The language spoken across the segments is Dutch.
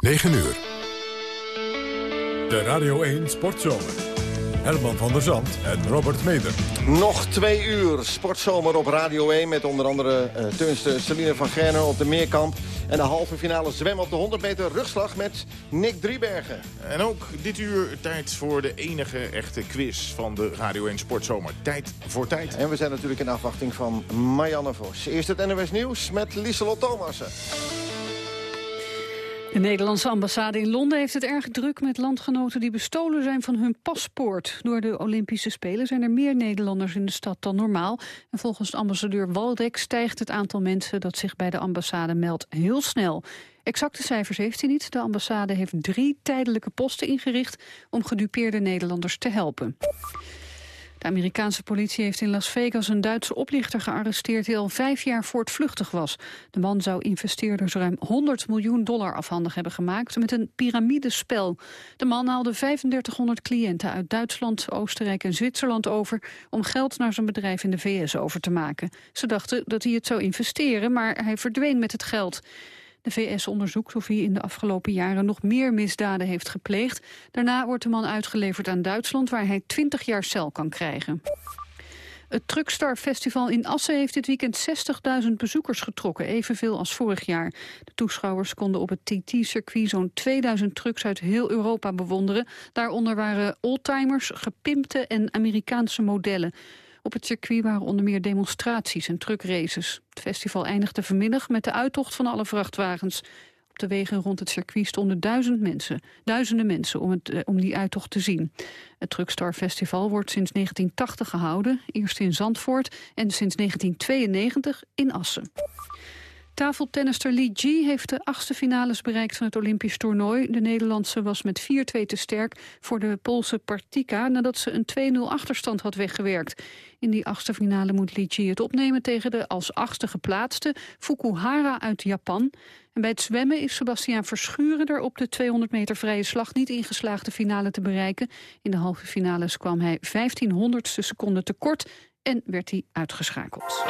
9 uur. De Radio 1 Sportzomer. Herman van der Zand en Robert Meder. Nog twee uur sportzomer op Radio 1 met onder andere uh, turnster Celine van Gerner op de Meerkamp. En de halve finale zwem op de 100 meter rugslag met Nick Driebergen. En ook dit uur tijd voor de enige echte quiz van de Radio 1 Sportzomer. Tijd voor tijd. En we zijn natuurlijk in afwachting van Marianne Vos. Eerst het NOS Nieuws met Lieselot Thomassen. De Nederlandse ambassade in Londen heeft het erg druk met landgenoten die bestolen zijn van hun paspoort. Door de Olympische Spelen zijn er meer Nederlanders in de stad dan normaal. En volgens ambassadeur Waldek stijgt het aantal mensen dat zich bij de ambassade meldt heel snel. Exacte cijfers heeft hij niet. De ambassade heeft drie tijdelijke posten ingericht om gedupeerde Nederlanders te helpen. De Amerikaanse politie heeft in Las Vegas een Duitse oplichter gearresteerd die al vijf jaar voortvluchtig was. De man zou investeerders ruim 100 miljoen dollar afhandig hebben gemaakt met een piramidespel. De man haalde 3500 cliënten uit Duitsland, Oostenrijk en Zwitserland over om geld naar zijn bedrijf in de VS over te maken. Ze dachten dat hij het zou investeren, maar hij verdween met het geld. De VS onderzoekt of hij in de afgelopen jaren nog meer misdaden heeft gepleegd. Daarna wordt de man uitgeleverd aan Duitsland, waar hij 20 jaar cel kan krijgen. Het Truckstar Festival in Assen heeft dit weekend 60.000 bezoekers getrokken, evenveel als vorig jaar. De toeschouwers konden op het TT-circuit zo'n 2000 trucks uit heel Europa bewonderen. Daaronder waren oldtimers, gepimpte en Amerikaanse modellen. Op het circuit waren onder meer demonstraties en truckraces. Het festival eindigde vanmiddag met de uittocht van alle vrachtwagens. Op de wegen rond het circuit stonden duizend mensen, duizenden mensen om, het, eh, om die uittocht te zien. Het Truckstar Festival wordt sinds 1980 gehouden, eerst in Zandvoort en sinds 1992 in Assen. Tafeltennister Li Ji heeft de achtste finales bereikt van het Olympisch toernooi. De Nederlandse was met 4-2 te sterk voor de Poolse Partika... nadat ze een 2-0 achterstand had weggewerkt. In die achtste finale moet Li Ji het opnemen tegen de als achtste geplaatste Fukuhara uit Japan. En bij het zwemmen is Sebastiaan Verschuren er op de 200 meter vrije slag niet ingeslaagd de finale te bereiken. In de halve finales kwam hij 1500ste seconde tekort en werd hij uitgeschakeld.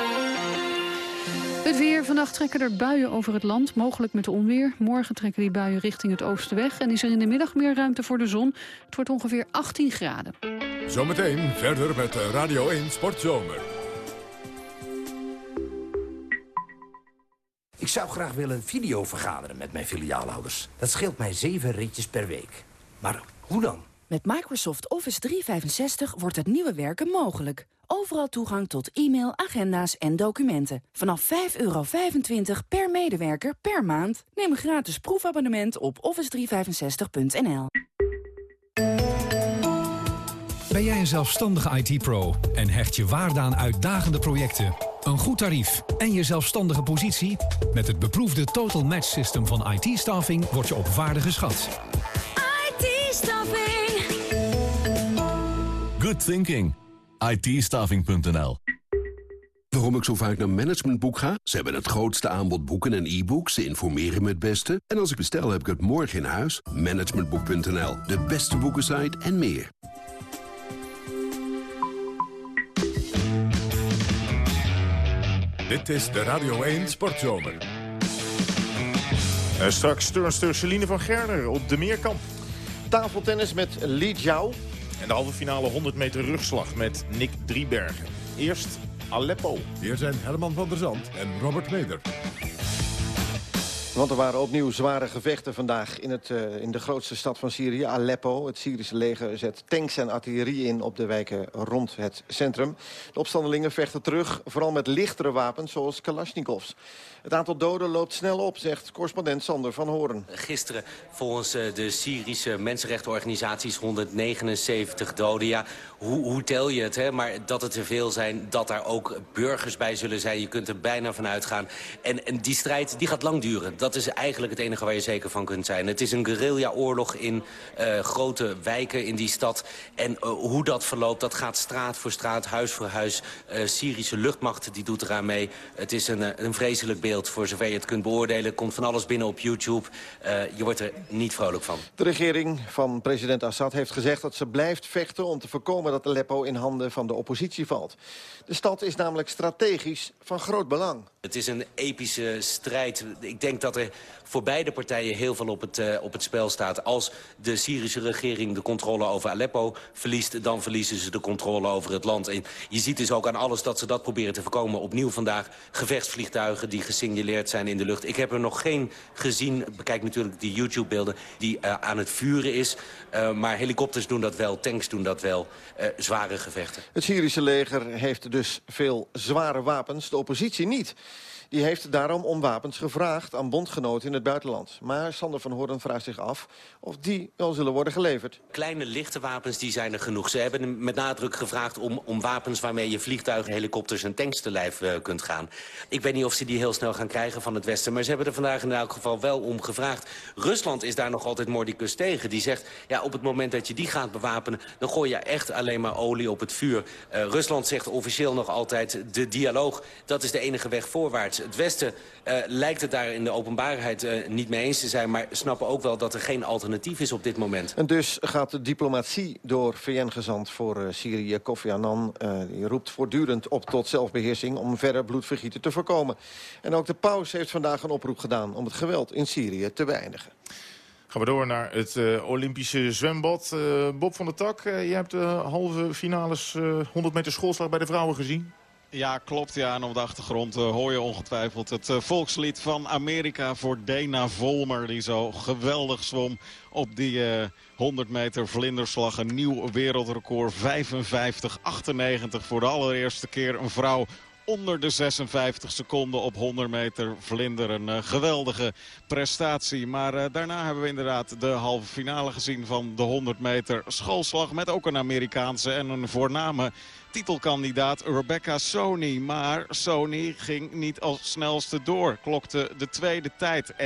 Het weer. Vannacht trekken er buien over het land, mogelijk met onweer. Morgen trekken die buien richting het oosten weg... en is er in de middag meer ruimte voor de zon. Het wordt ongeveer 18 graden. Zometeen verder met Radio 1 Sportzomer. Ik zou graag willen video vergaderen met mijn filiaalhouders. Dat scheelt mij zeven ritjes per week. Maar hoe dan? Met Microsoft Office 365 wordt het nieuwe werken mogelijk. Overal toegang tot e-mail, agenda's en documenten. Vanaf 5,25 per medewerker per maand. Neem een gratis proefabonnement op office365.nl. Ben jij een zelfstandige IT-pro en hecht je waarde aan uitdagende projecten, een goed tarief en je zelfstandige positie? Met het beproefde Total Match System van IT-staffing word je op waarde geschat. IT-staffing. Good thinking itstaving.nl Waarom ik zo vaak naar Managementboek ga? Ze hebben het grootste aanbod boeken en e-books. Ze informeren me het beste. En als ik bestel, heb ik het morgen in huis. Managementboek.nl, de beste boekensite en meer. Dit is de Radio 1 Sportzomer. En straks turnster Celine van Gerner op de Meerkamp. Tafeltennis met Li Jiao. En de halve finale 100 meter rugslag met Nick Driebergen. Eerst Aleppo. Hier zijn Herman van der Zand en Robert Meder. Want er waren opnieuw zware gevechten vandaag in, het, uh, in de grootste stad van Syrië, Aleppo. Het Syrische leger zet tanks en artillerie in op de wijken rond het centrum. De opstandelingen vechten terug, vooral met lichtere wapens zoals Kalashnikovs. Het aantal doden loopt snel op, zegt correspondent Sander van Horen. Gisteren volgens eh, de Syrische mensenrechtenorganisaties 179 doden. Ja, hoe, hoe tel je het? Hè? Maar dat het er veel zijn, dat daar ook burgers bij zullen zijn. Je kunt er bijna van uitgaan. En, en die strijd die gaat lang duren. Is eigenlijk het enige waar je zeker van kunt zijn. Het is een guerrilla-oorlog in uh, grote wijken in die stad. En uh, hoe dat verloopt, dat gaat straat voor straat, huis voor huis. Uh, Syrische luchtmacht die doet eraan mee. Het is een, een vreselijk beeld voor zover je het kunt beoordelen. komt van alles binnen op YouTube. Je wordt er niet vrolijk van. De regering van president Assad heeft gezegd dat ze blijft vechten... om te voorkomen dat Aleppo in handen van de oppositie valt. De stad is namelijk strategisch van groot belang. Het is een epische strijd. Ik denk dat voor beide partijen heel veel op het, op het spel staat. Als de Syrische regering de controle over Aleppo verliest... dan verliezen ze de controle over het land. En je ziet dus ook aan alles dat ze dat proberen te voorkomen. Opnieuw vandaag gevechtsvliegtuigen die gesignaleerd zijn in de lucht. Ik heb er nog geen gezien, bekijk natuurlijk die YouTube-beelden... die aan het vuren is. maar helikopters doen dat wel, tanks doen dat wel. zware gevechten. Het Syrische leger heeft dus veel zware wapens, de oppositie niet. Die heeft daarom om wapens gevraagd aan bondgenoten in het buitenland. Maar Sander van Hoorn vraagt zich af of die wel zullen worden geleverd. Kleine lichte wapens die zijn er genoeg. Ze hebben met nadruk gevraagd om, om wapens waarmee je vliegtuigen, helikopters en tanks te lijf uh, kunt gaan. Ik weet niet of ze die heel snel gaan krijgen van het Westen. Maar ze hebben er vandaag in elk geval wel om gevraagd. Rusland is daar nog altijd mordicus tegen. Die zegt, ja, op het moment dat je die gaat bewapenen... dan gooi je echt alleen maar olie op het vuur. Uh, Rusland zegt officieel nog altijd, de dialoog, dat is de enige weg voorwaarts. Het Westen uh, lijkt het daar in de openbaarheid uh, niet mee eens te zijn... maar snappen ook wel dat er geen alternatief is op dit moment. En dus gaat de diplomatie door VN-gezant voor uh, Syrië, Kofi Annan... die roept voortdurend op tot zelfbeheersing om verder bloedvergieten te voorkomen. En ook de paus heeft vandaag een oproep gedaan om het geweld in Syrië te beëindigen. Gaan we door naar het uh, Olympische zwembad. Uh, Bob van der Tak, uh, je hebt de halve finales 100 meter schoolslag bij de vrouwen gezien. Ja, klopt. Ja. En op de achtergrond uh, hoor je ongetwijfeld het uh, volkslied van Amerika voor Dana Volmer. Die zo geweldig zwom op die uh, 100 meter vlinderslag. Een nieuw wereldrecord. 55-98 voor de allereerste keer een vrouw onder de 56 seconden op 100 meter vlinder. Een geweldige prestatie. Maar daarna hebben we inderdaad de halve finale gezien van de 100 meter schoolslag. Met ook een Amerikaanse en een voorname titelkandidaat Rebecca Sony. Maar Sony ging niet als snelste door. Klokte de tweede tijd 1.05.98.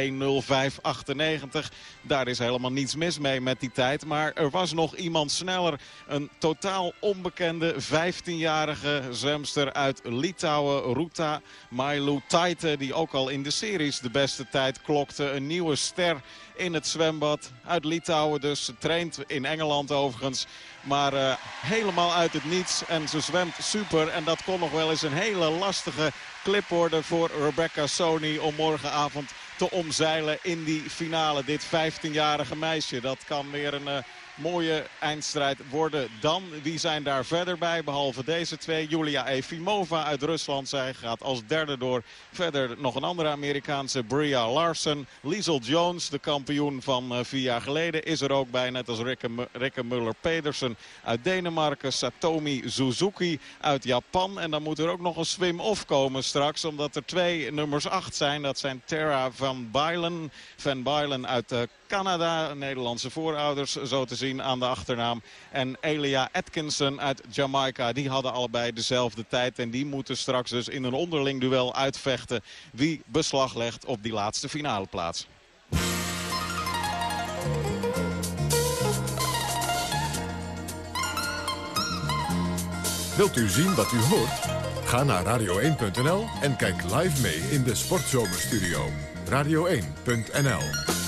Daar is helemaal niets mis mee met die tijd. Maar er was nog iemand sneller. Een totaal onbekende 15-jarige zwemster uit Litouwen. Ruta Mailu Taite. Die ook al in de series de beste tijd klokte. Een nieuwe ster in het zwembad. Uit Litouwen dus. Traint in Engeland overigens. Maar uh, helemaal uit het niets. En ze zwemt super. En dat kon nog wel eens een hele lastige clip worden voor Rebecca Sony om morgenavond te omzeilen in die finale. Dit 15-jarige meisje. Dat kan weer een... Uh, mooie eindstrijd worden dan. Wie zijn daar verder bij, behalve deze twee. Julia Efimova uit Rusland. Zij gaat als derde door. Verder nog een andere Amerikaanse, Bria Larson. Liesel Jones, de kampioen van uh, vier jaar geleden, is er ook bij. Net als Rikke, Muller-Pedersen uit Denemarken. Satomi Suzuki uit Japan. En dan moet er ook nog een swim-off komen straks. Omdat er twee nummers acht zijn. Dat zijn Tara van Bylen. Van Bylen uit uh, Canada. Nederlandse voorouders, zo te zien aan de achternaam. En Elia Atkinson uit Jamaica. Die hadden allebei dezelfde tijd. En die moeten straks dus in een onderling duel uitvechten. Wie beslag legt op die laatste finale plaats. Wilt u zien wat u hoort? Ga naar radio1.nl en kijk live mee in de Sportzomerstudio. Radio1.nl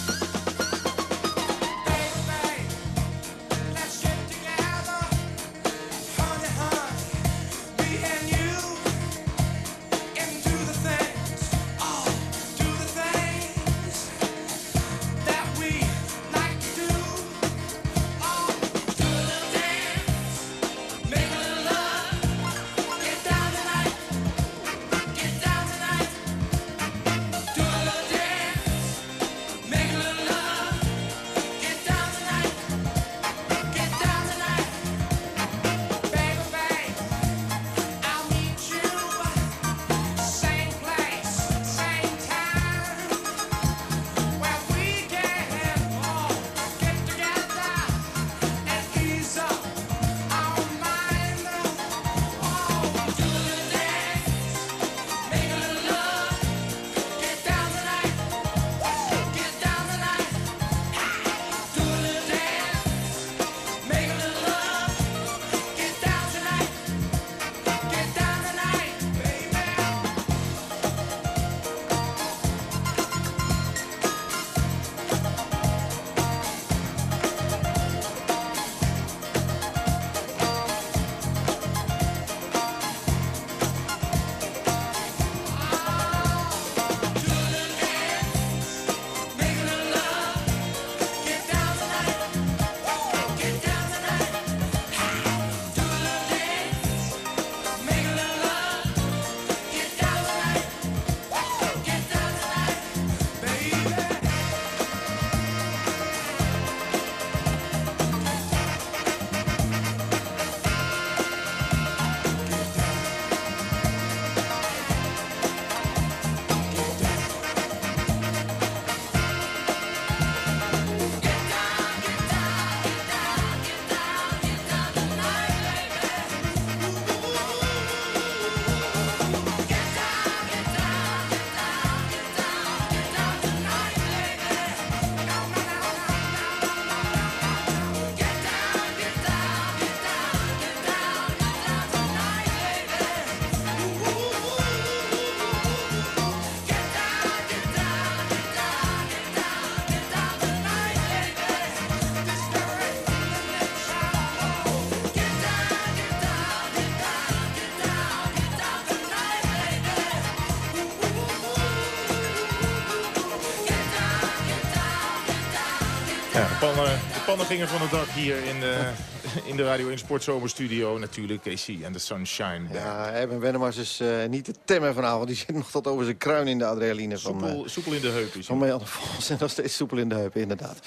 Ja, de, pannen, de pannen gingen van het dak hier in de, in de Radio 1 Sportzomerstudio. Natuurlijk Casey en de Sunshine. Ja, Eben Wennemars is uh, niet te temmen vanavond. Die zit nog tot over zijn kruin in de adrenaline. Van, soepel, uh, soepel in de heup. Van Marjanne Vos en nog steeds soepel in de heup, inderdaad.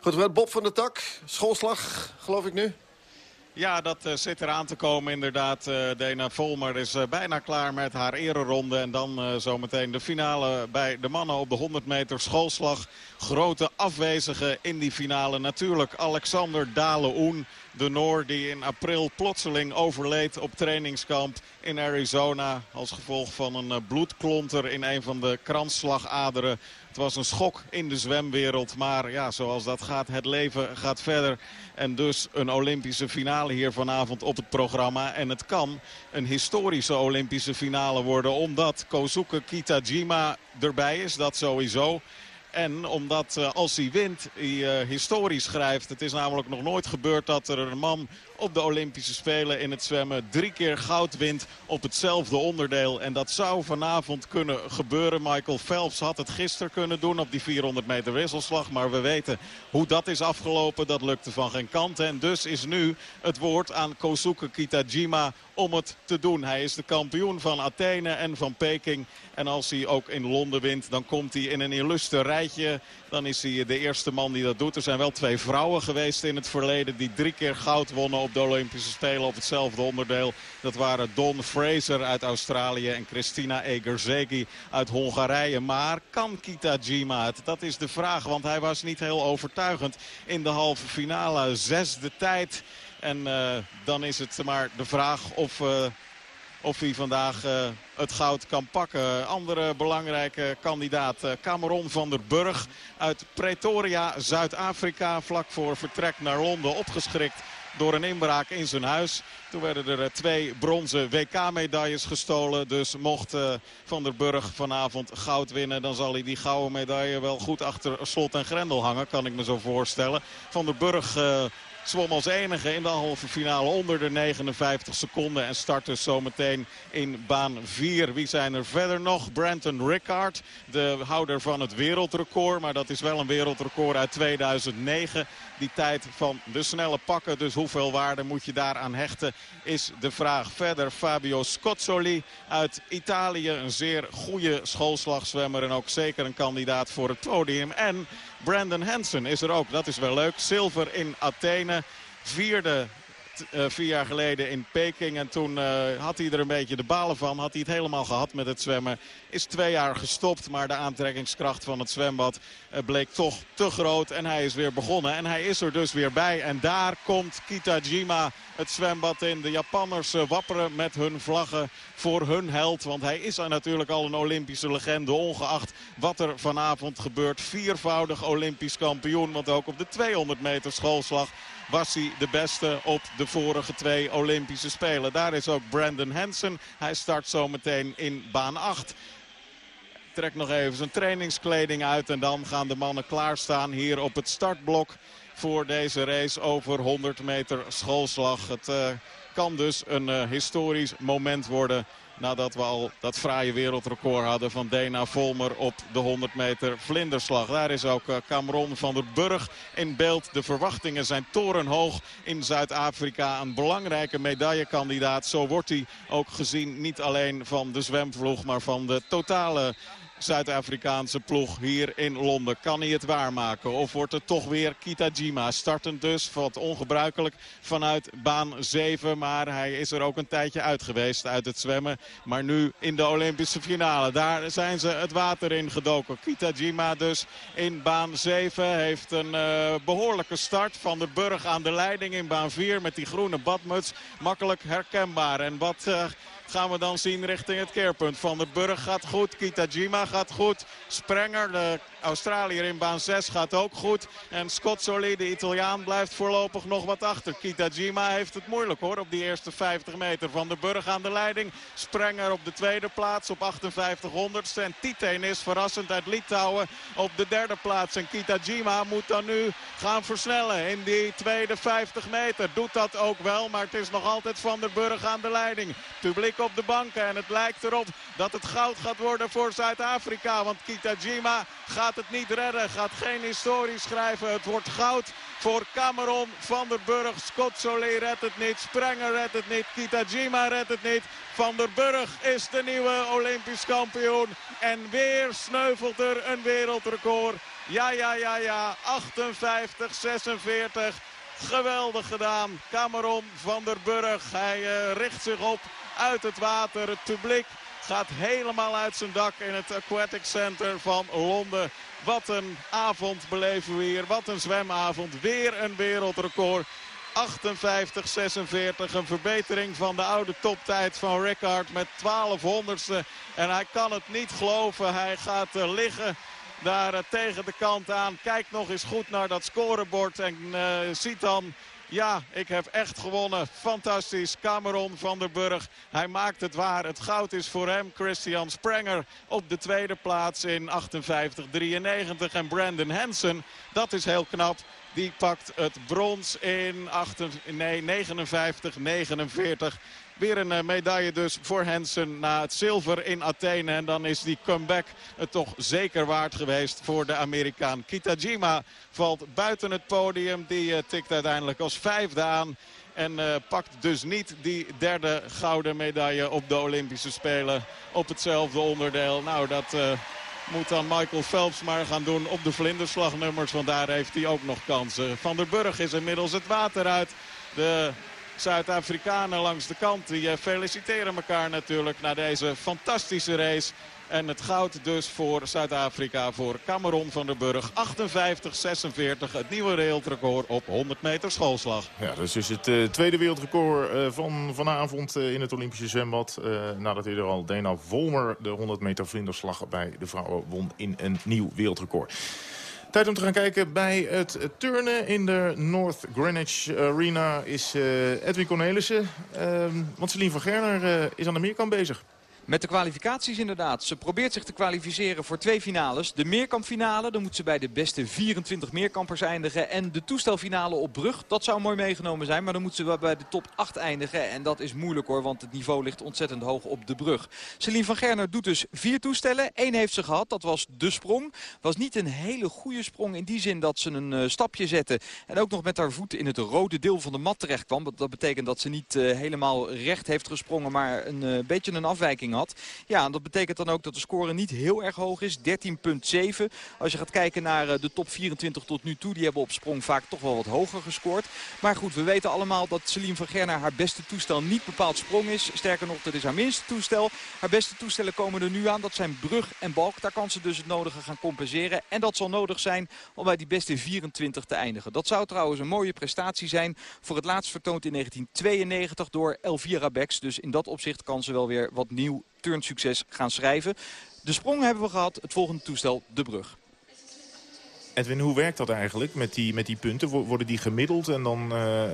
Goed, Bob van der Tak, schoolslag, geloof ik nu. Ja, dat uh, zit eraan te komen inderdaad. Uh, Dena Volmer is uh, bijna klaar met haar ereronde. En dan zometeen de finale bij de mannen op de 100 meter schoolslag. Grote afwezige in die finale. Natuurlijk Alexander Dale-Oen. De Noor die in april plotseling overleed op trainingskamp in Arizona. Als gevolg van een bloedklonter in een van de kransslagaderen. Het was een schok in de zwemwereld. Maar ja, zoals dat gaat, het leven gaat verder. En dus een Olympische finale hier vanavond op het programma. En het kan een historische Olympische finale worden. Omdat Kozuke Kitajima erbij is, dat sowieso. En omdat uh, als hij wint, hij uh, historisch schrijft. Het is namelijk nog nooit gebeurd dat er een man op de Olympische Spelen in het zwemmen drie keer goud wint op hetzelfde onderdeel. En dat zou vanavond kunnen gebeuren. Michael Phelps had het gisteren kunnen doen op die 400 meter wisselslag. Maar we weten hoe dat is afgelopen. Dat lukte van geen kant. En dus is nu het woord aan Kosuke Kitajima om het te doen. Hij is de kampioen van Athene en van Peking. En als hij ook in Londen wint, dan komt hij in een illustre rijtje. Dan is hij de eerste man die dat doet. Er zijn wel twee vrouwen geweest in het verleden die drie keer goud wonnen op de Olympische Spelen op hetzelfde onderdeel. Dat waren Don Fraser uit Australië en Christina Egerzegi uit Hongarije. Maar kan Kitajima het? Dat is de vraag, want hij was niet heel overtuigend in de halve finale. Zesde tijd. En uh, dan is het maar de vraag of... Uh, of hij vandaag uh, het goud kan pakken. Andere belangrijke kandidaat Cameron van der Burg uit Pretoria, Zuid-Afrika. Vlak voor vertrek naar Londen opgeschrikt door een inbraak in zijn huis. Toen werden er twee bronzen WK-medailles gestolen. Dus mocht uh, Van der Burg vanavond goud winnen... dan zal hij die gouden medaille wel goed achter slot en grendel hangen. Kan ik me zo voorstellen. Van der Burg... Uh, zwom als enige in de halve finale onder de 59 seconden. En start dus zometeen in baan 4. Wie zijn er verder nog? Brandon Rickard, de houder van het wereldrecord. Maar dat is wel een wereldrecord uit 2009. Die tijd van de snelle pakken. Dus hoeveel waarde moet je daaraan hechten is de vraag. Verder Fabio Scozzoli uit Italië. Een zeer goede schoolslagzwemmer. En ook zeker een kandidaat voor het podium. En Brandon Hansen is er ook. Dat is wel leuk. Zilver in Athene. Vierde uh, vier jaar geleden in Peking. En toen uh, had hij er een beetje de balen van. Had hij het helemaal gehad met het zwemmen. Is twee jaar gestopt. Maar de aantrekkingskracht van het zwembad uh, bleek toch te groot. En hij is weer begonnen. En hij is er dus weer bij. En daar komt Kitajima het zwembad in. De Japanners wapperen met hun vlaggen voor hun held. Want hij is natuurlijk al een Olympische legende. Ongeacht wat er vanavond gebeurt. Viervoudig Olympisch kampioen. Want ook op de 200 meter schoolslag was hij de beste op de vorige twee Olympische Spelen. Daar is ook Brandon Hansen. Hij start zometeen in baan 8 trekt nog even zijn trainingskleding uit. En dan gaan de mannen klaarstaan hier op het startblok voor deze race over 100 meter schoolslag. Het uh, kan dus een uh, historisch moment worden Nadat we al dat fraaie wereldrecord hadden van Dena Volmer op de 100 meter vlinderslag. Daar is ook eh, Cameron van der Burg in beeld. De verwachtingen zijn torenhoog in Zuid-Afrika. Een belangrijke medaillekandidaat. Zo wordt hij ook gezien niet alleen van de zwemvloeg, maar van de totale Zuid-Afrikaanse ploeg hier in Londen. Kan hij het waarmaken? Of wordt het toch weer Kitajima? Startend dus, wat ongebruikelijk, vanuit baan 7. Maar hij is er ook een tijdje uit geweest uit het zwemmen. Maar nu in de Olympische finale. Daar zijn ze het water in gedoken. Kitajima dus in baan 7 heeft een uh, behoorlijke start. Van de Burg aan de leiding in baan 4 met die groene badmuts. Makkelijk herkenbaar. En wat... Uh, gaan we dan zien richting het keerpunt. Van der Burg gaat goed, Kitajima gaat goed. Sprenger, de Australiër in baan 6 gaat ook goed. En Scozzoli, de Italiaan, blijft voorlopig nog wat achter. Kitajima heeft het moeilijk hoor op die eerste 50 meter. Van de Burg aan de leiding. Sprenger op de tweede plaats op 5800ste. En Titeen is verrassend uit Litouwen op de derde plaats. En Kitajima moet dan nu gaan versnellen in die tweede 50 meter. Doet dat ook wel, maar het is nog altijd Van der Burg aan de leiding. Publiek op de banken en het lijkt erop dat het goud gaat worden voor Zuid-Afrika. Want Kitajima gaat het niet redden. Gaat geen historie schrijven. Het wordt goud voor Cameron van der Burg. Scott Soler redt het niet. Sprenger redt het niet. Kitajima redt het niet. Van der Burg is de nieuwe Olympisch kampioen. En weer sneuvelt er een wereldrecord. Ja, ja, ja, ja. 58, 46. Geweldig gedaan. Cameron van der Burg. Hij uh, richt zich op uit het water. Het publiek gaat helemaal uit zijn dak in het Aquatic Center van Londen. Wat een avond beleven we hier. Wat een zwemavond. Weer een wereldrecord. 58-46. Een verbetering van de oude toptijd van Rickard met 1200ste. En hij kan het niet geloven. Hij gaat uh, liggen daar uh, tegen de kant aan. Kijkt nog eens goed naar dat scorebord en uh, ziet dan ja, ik heb echt gewonnen. Fantastisch. Cameron van der Burg. Hij maakt het waar. Het goud is voor hem. Christian Sprenger op de tweede plaats in 58-93. En Brandon Hansen, dat is heel knap. Die pakt het brons in 58, nee, 59-49. Weer een medaille dus voor Hansen na het zilver in Athene. En dan is die comeback het toch zeker waard geweest voor de Amerikaan. Kitajima valt buiten het podium. Die uh, tikt uiteindelijk als vijfde aan. En uh, pakt dus niet die derde gouden medaille op de Olympische Spelen. Op hetzelfde onderdeel. Nou, dat... Moet dan Michael Phelps maar gaan doen op de vlinderslagnummers. Want daar heeft hij ook nog kansen. Van der Burg is inmiddels het water uit. De Zuid-Afrikanen langs de kant. Die feliciteren elkaar natuurlijk na deze fantastische race. En het goud dus voor Zuid-Afrika, voor Cameron van der Burg. 58-46, het nieuwe wereldrecord op 100 meter schoolslag. Ja, dat is dus het uh, tweede wereldrecord uh, van vanavond in het Olympische zwembad. nadat eerder al Dana Volmer de 100 meter vlinderslag bij de vrouwen won in een nieuw wereldrecord. Tijd om te gaan kijken bij het turnen in de North Greenwich Arena is Edwin Cornelissen. Ehm, want Celine van Gerner is aan de meerkant bezig. Met de kwalificaties inderdaad. Ze probeert zich te kwalificeren voor twee finales. De meerkampfinale, dan moet ze bij de beste 24 meerkampers eindigen. En de toestelfinale op brug, dat zou mooi meegenomen zijn. Maar dan moet ze bij de top 8 eindigen. En dat is moeilijk hoor, want het niveau ligt ontzettend hoog op de brug. Celine van Gerner doet dus vier toestellen. Eén heeft ze gehad, dat was de sprong. Was niet een hele goede sprong in die zin dat ze een uh, stapje zette. En ook nog met haar voet in het rode deel van de mat terecht kwam. Dat betekent dat ze niet uh, helemaal recht heeft gesprongen, maar een uh, beetje een afwijking had. Ja, dat betekent dan ook dat de score niet heel erg hoog is. 13,7. Als je gaat kijken naar de top 24 tot nu toe. Die hebben op sprong vaak toch wel wat hoger gescoord. Maar goed, we weten allemaal dat Celine van Gerner haar beste toestel niet bepaald sprong is. Sterker nog, dat is haar minste toestel. Haar beste toestellen komen er nu aan. Dat zijn brug en balk. Daar kan ze dus het nodige gaan compenseren. En dat zal nodig zijn om bij die beste 24 te eindigen. Dat zou trouwens een mooie prestatie zijn. Voor het laatst vertoond in 1992 door Elvira Bex. Dus in dat opzicht kan ze wel weer wat nieuw turnsucces gaan schrijven. De sprong hebben we gehad. Het volgende toestel, de brug. Edwin, hoe werkt dat eigenlijk met die, met die punten? Worden die gemiddeld en dan uh,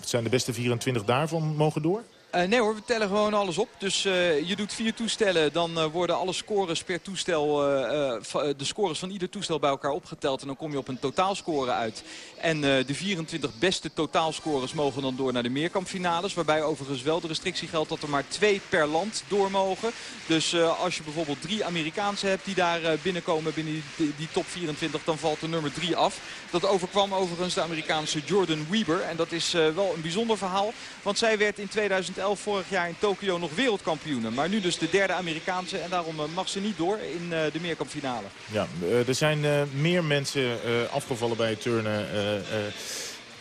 zijn de beste 24 daarvan mogen door? Uh, nee hoor, we tellen gewoon alles op. Dus uh, je doet vier toestellen, dan uh, worden alle scores per toestel, de scores van ieder toestel bij elkaar opgeteld. En dan kom je op een totaalscore uit. En de 24 beste totaalscores mogen dan door naar de meerkampfinales. Waarbij overigens wel de restrictie geldt dat er maar twee per land door mogen. Dus als je bijvoorbeeld drie Amerikaanse hebt die daar binnenkomen binnen die, die, top 24, dan valt de nummer 3 af. Dat overkwam overigens de Amerikaanse Jordan Weber. En dat is wel een bijzonder verhaal, want zij werd in 2011 vorig jaar in Tokio nog wereldkampioene. Maar nu dus de derde Amerikaanse en daarom eh, mag ze niet door in eh, de meerkampfinale. Ja, eh, er zijn meer mensen afgevallen bij het turnen.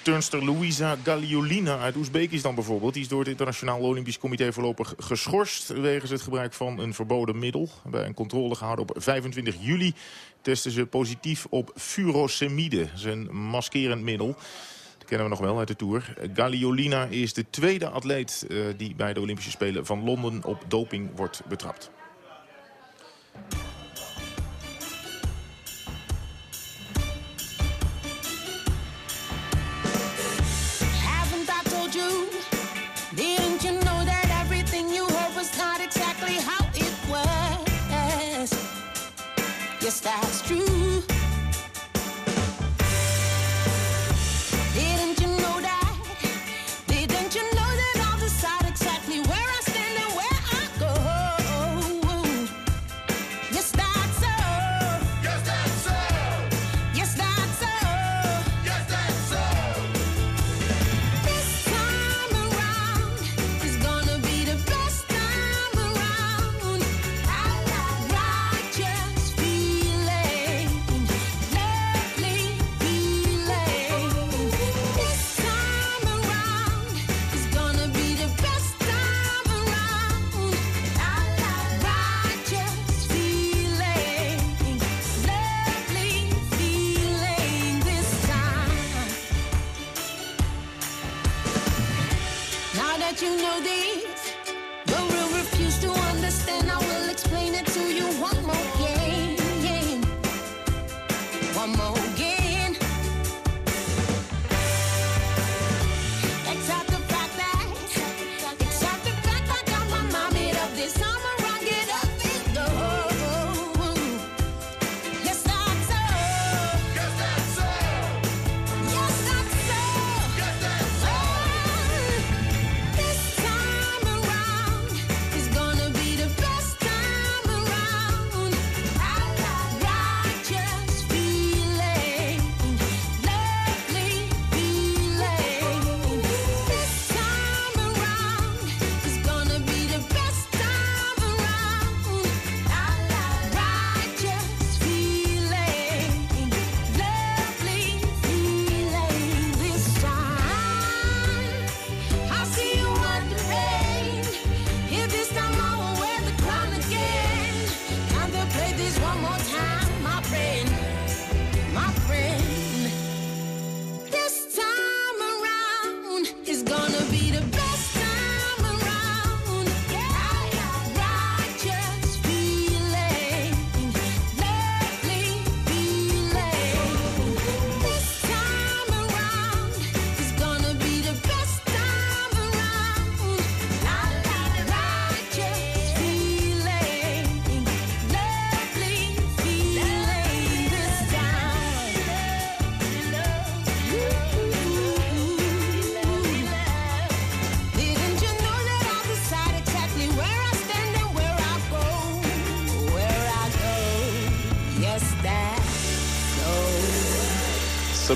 Turnster Luisa Galiolina uit Oezbekistan bijvoorbeeld. Die is door het Internationaal Olympisch Comité voorlopig geschorst... wegens het gebruik van een verboden middel. Bij een controle gehouden op 25 juli testen ze positief op furosemide. zijn maskerend middel kennen we nog wel uit de Tour. Galiolina is de tweede atleet uh, die bij de Olympische Spelen van Londen op doping wordt betrapt.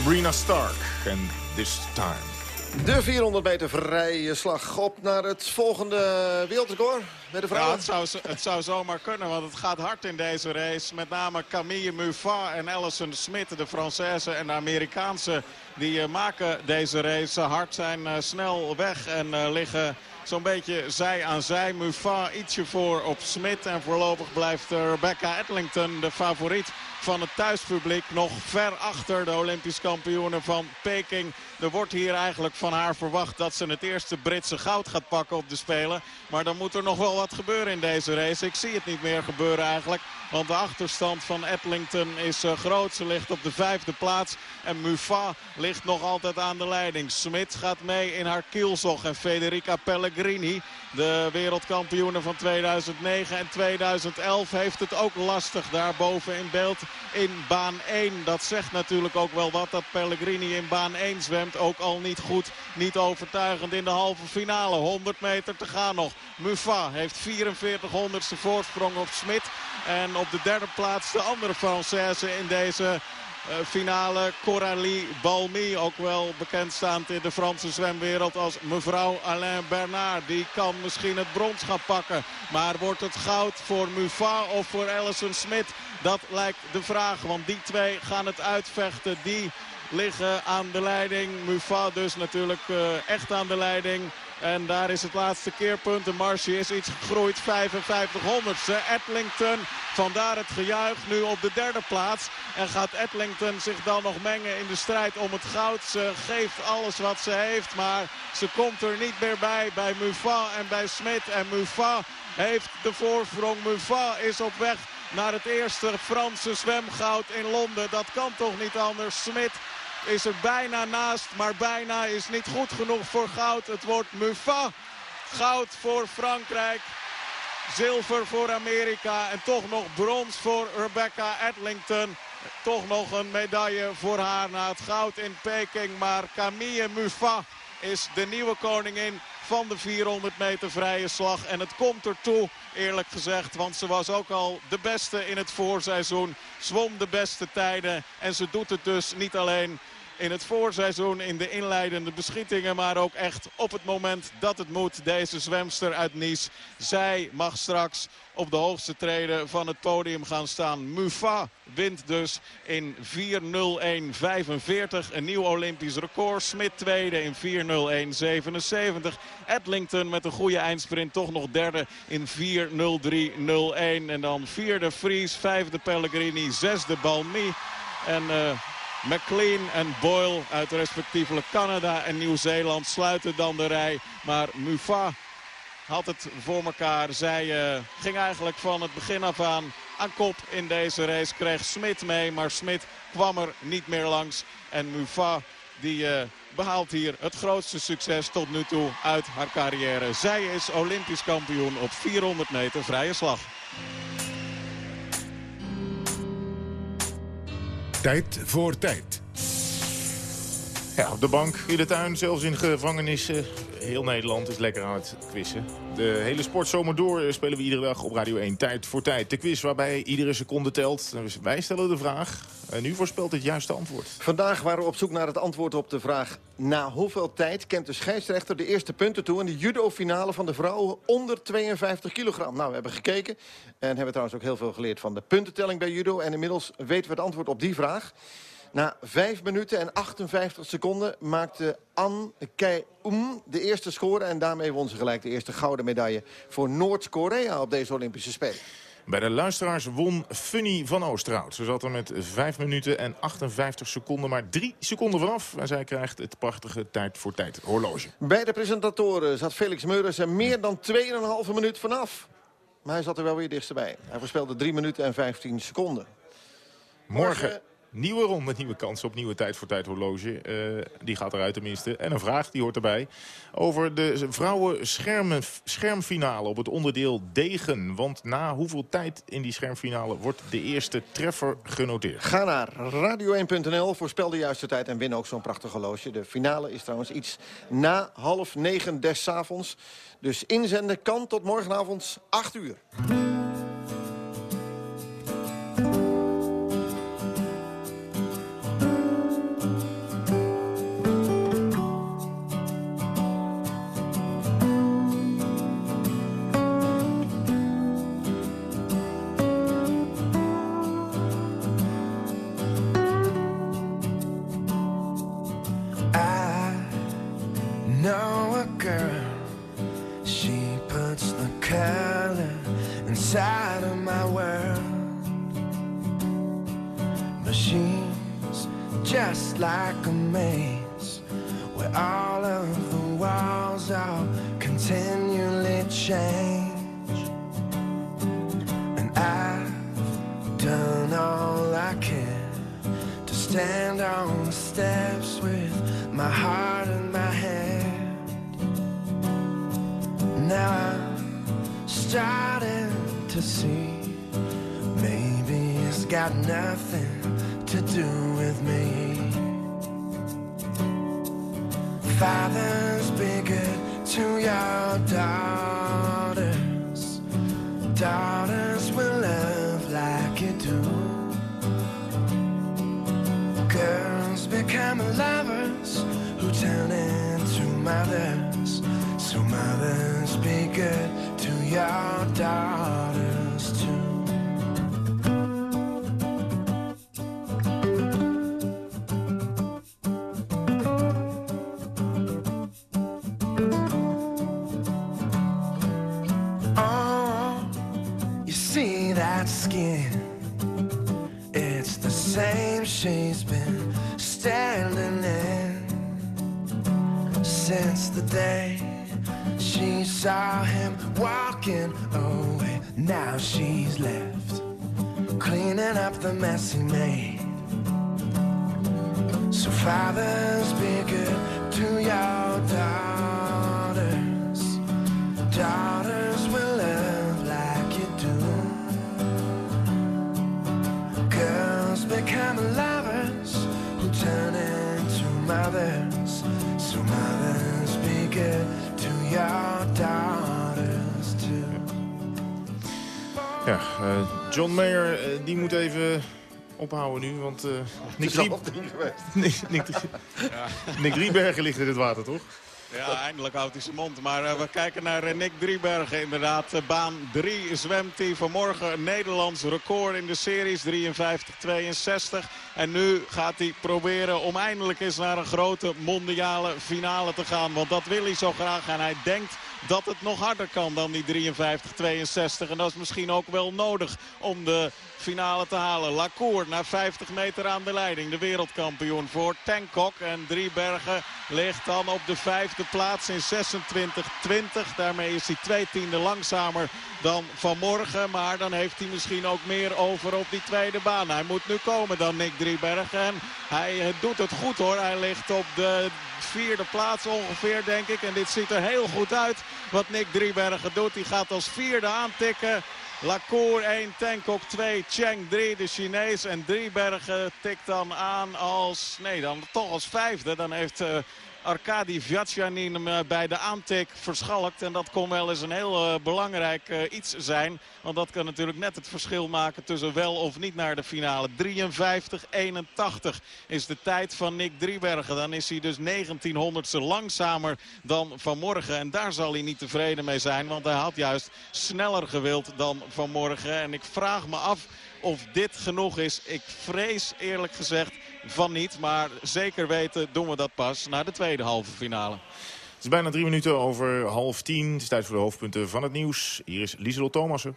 Sabrina Stark en This Time. De 400 meter vrije slag op naar het volgende wereldrecord bij de Ja, het zou, het zou zomaar kunnen, want het gaat hard in deze race. Met name Camille Muffat en Alison Smit, de Française en de Amerikaanse... die eh, maken deze race hard, zijn eh, snel weg en eh, liggen zo'n beetje zij aan zij. Muffat ietsje voor op Smit en voorlopig blijft Rebecca Edlington de favoriet van het thuispubliek. Nog ver achter de Olympisch kampioenen van Peking. Er wordt hier eigenlijk van haar verwacht dat ze het eerste Britse goud gaat pakken op de Spelen. Maar dan moet er nog wel wat gebeuren in deze race. Ik zie het niet meer gebeuren eigenlijk. Want de achterstand van Edlington is eh, groot. Ze ligt op de vijfde plaats. En Muffat ligt nog altijd aan de leiding. Smit gaat mee in haar kielzog. En Federica Pellegrini, de wereldkampioene van 2009 en 2011, heeft het ook lastig daarboven in beeld in baan 1. Dat zegt natuurlijk ook wel wat dat Pellegrini in baan 1 zwemt. Ook al niet goed, niet overtuigend in de halve finale. 100 meter te gaan nog. Muffat heeft 44 honderdste voorsprong op Smit. En op de derde plaats de andere Française in deze eh, finale. Coralie Balmy, ook wel bekendstaand in de Franse zwemwereld als mevrouw Alain Bernard. Die kan misschien het brons gaan pakken. Maar wordt het goud voor Muffat of voor Alison Smit? Dat lijkt de vraag, want die twee gaan het uitvechten. Die liggen aan de leiding. Muffat dus natuurlijk eh, echt aan de leiding. En daar is het laatste keerpunt. De marge is iets gegroeid. 55 honderdste. Edlington, vandaar het gejuich nu op de derde plaats. En gaat Edlington zich dan nog mengen in de strijd om het goud. Ze geeft alles wat ze heeft. Maar ze komt er niet meer bij. Bij Muffat en bij Smit. En Muffat heeft de voorsprong. Muffat is op weg naar het eerste Franse zwemgoud in Londen. Dat kan toch niet anders. Smit is er bijna naast, maar bijna is niet goed genoeg voor goud. Het wordt Muffat. Goud voor Frankrijk. Zilver voor Amerika en toch nog brons voor Rebecca Edlington. Toch nog een medaille voor haar na het goud in Peking. Maar Camille Muffat is de nieuwe koningin van de 400 meter vrije slag. En het komt ertoe, eerlijk gezegd. Want ze was ook al de beste in het voorseizoen. Zwom de beste tijden. En ze doet het dus niet alleen in het voorseizoen in de inleidende beschietingen. Maar ook echt op het moment dat het moet. Deze zwemster uit Nice. Zij mag straks op de hoogste treden van het podium gaan staan. Muffat wint dus in 4.01.45. Een nieuw Olympisch record. Smit tweede in 4.01.77. Edlington met een goede eindsprint toch nog derde in 4.03.01. En dan vierde Fries, vijfde Pellegrini, zesde Balmy. En... Uh, McLean en Boyle uit respectievelijk Canada en Nieuw-Zeeland sluiten dan de rij. Maar Mufa had het voor elkaar. Zij uh, ging eigenlijk van het begin af aan aan kop in deze race. Kreeg Smit mee, maar Smit kwam er niet meer langs. En Mufa die uh, behaalt hier het grootste succes tot nu toe uit haar carrière. Zij is Olympisch kampioen op 400 meter vrije slag. Tijd voor tijd. Ja, op de bank, in de tuin, zelfs in gevangenissen. Heel Nederland is lekker aan het quizzen. De hele sportzomer door spelen we iedere dag op Radio 1. Tijd voor tijd. De quiz waarbij iedere seconde telt. Dus wij stellen de vraag. En nu voorspelt het juiste antwoord. Vandaag waren we op zoek naar het antwoord op de vraag... na hoeveel tijd kent de scheidsrechter de eerste punten toe... in de judo-finale van de vrouwen onder 52 kilogram? Nou, we hebben gekeken en hebben trouwens ook heel veel geleerd... van de puntentelling bij judo. En inmiddels weten we het antwoord op die vraag... Na 5 minuten en 58 seconden maakte An Kei-um de eerste score... en daarmee won ze gelijk de eerste gouden medaille voor Noord-Korea op deze Olympische Spelen. Bij de luisteraars won Funny van Oosterhout. Ze zat er met 5 minuten en 58 seconden, maar 3 seconden vanaf. En zij krijgt het prachtige tijd voor tijd horloge. Bij de presentatoren zat Felix Meurders er meer dan 2,5 minuut vanaf. Maar hij zat er wel weer dichtstbij. Hij voorspelde 3 minuten en 15 seconden. Morgen... Morgen Nieuwe ronde, nieuwe kansen op nieuwe tijd voor tijd horloge. Uh, die gaat eruit tenminste. En een vraag, die hoort erbij. Over de vrouwen schermfinale op het onderdeel degen. Want na hoeveel tijd in die schermfinale wordt de eerste treffer genoteerd? Ga naar radio1.nl, voorspel de juiste tijd en win ook zo'n prachtig horloge. De finale is trouwens iets na half negen des avonds. Dus inzenden kan tot morgenavond 8 uur. lovers who turn into mothers. So mothers, be good to your daughters. Now she's left cleaning up the mess he made. So fathers, be good to your daughters. Eh, John Mayer, eh, die moet even ophouden nu, want uh, Nick, is al geweest. Nick, Nick, Nick Driebergen ligt in het water, toch? Ja, eindelijk houdt hij zijn mond. Maar we kijken naar Nick Driebergen inderdaad. Baan 3 zwemt hij vanmorgen een Nederlands record in de series. 53-62. En nu gaat hij proberen om eindelijk eens naar een grote mondiale finale te gaan. Want dat wil hij zo graag. En hij denkt dat het nog harder kan dan die 53-62. En dat is misschien ook wel nodig om de finale te halen. Lacour na 50 meter aan de leiding. De wereldkampioen voor Tankok. En Driebergen ligt dan op de vijfde plaats in 26-20. Daarmee is hij twee tienden langzamer dan vanmorgen. Maar dan heeft hij misschien ook meer over op die tweede baan. Hij moet nu komen dan Nick Driebergen. En hij doet het goed hoor. Hij ligt op de vierde plaats ongeveer denk ik. En dit ziet er heel goed uit wat Nick Driebergen doet. Hij gaat als vierde aantikken. Lacour 1, Tankok 2, Cheng 3, de Chinees. En Driebergen tikt dan aan als, nee dan toch als vijfde. Dan heeft uh, Arkadi Vyatsjanin hem uh, bij de aantik verschalkt. En dat kon wel eens een heel uh, belangrijk iets zijn. Want dat kan natuurlijk net het verschil maken tussen wel of niet naar de finale. 53-81 is de tijd van Nick Driebergen. Dan is hij dus 1900ste langzamer dan vanmorgen. En daar zal hij niet tevreden mee zijn. Want hij had juist sneller gewild dan vanmorgen. En ik vraag me af of dit genoeg is. Ik vrees eerlijk gezegd van niet. Maar zeker weten doen we dat pas naar de tweede halve finale. Het is bijna drie minuten over half tien. Het is tijd voor de hoofdpunten van het nieuws. Hier is Lieselot Thomassen.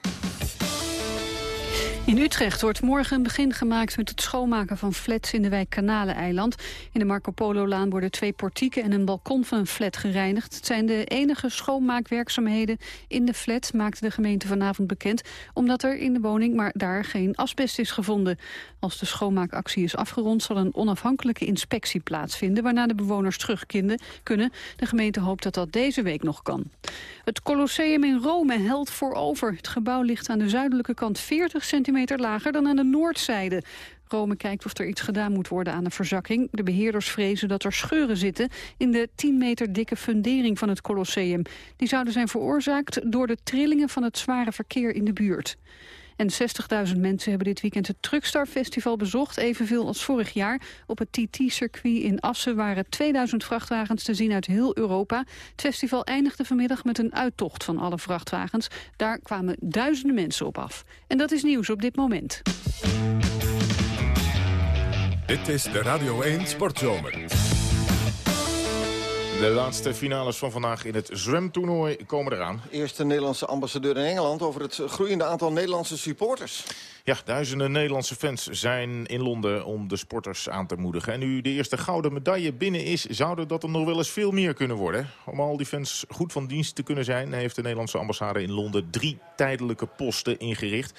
In Utrecht wordt morgen begin gemaakt met het schoonmaken van flats in de wijk Kanaleneiland. In de Marco Polo-laan worden twee portieken en een balkon van een flat gereinigd. Het zijn de enige schoonmaakwerkzaamheden in de flat, maakte de gemeente vanavond bekend, omdat er in de woning maar daar geen asbest is gevonden. Als de schoonmaakactie is afgerond zal een onafhankelijke inspectie plaatsvinden, waarna de bewoners terug kunnen. De gemeente hoopt dat dat deze week nog kan. Het Colosseum in Rome helt voorover. Het gebouw ligt aan de zuidelijke kant 40 centimeter lager dan aan de noordzijde. Rome kijkt of er iets gedaan moet worden aan de verzakking. De beheerders vrezen dat er scheuren zitten in de 10 meter dikke fundering van het Colosseum. Die zouden zijn veroorzaakt door de trillingen van het zware verkeer in de buurt. En 60.000 mensen hebben dit weekend het Truckstar Festival bezocht. Evenveel als vorig jaar. Op het TT-circuit in Assen waren 2000 vrachtwagens te zien uit heel Europa. Het festival eindigde vanmiddag met een uittocht van alle vrachtwagens. Daar kwamen duizenden mensen op af. En dat is nieuws op dit moment. Dit is de Radio 1 Sportzomer. De laatste finales van vandaag in het zwemtoernooi komen eraan. Eerste Nederlandse ambassadeur in Engeland over het groeiende aantal Nederlandse supporters. Ja, duizenden Nederlandse fans zijn in Londen om de sporters aan te moedigen. En nu de eerste gouden medaille binnen is, zouden dat er nog wel eens veel meer kunnen worden. Om al die fans goed van dienst te kunnen zijn, heeft de Nederlandse ambassade in Londen drie tijdelijke posten ingericht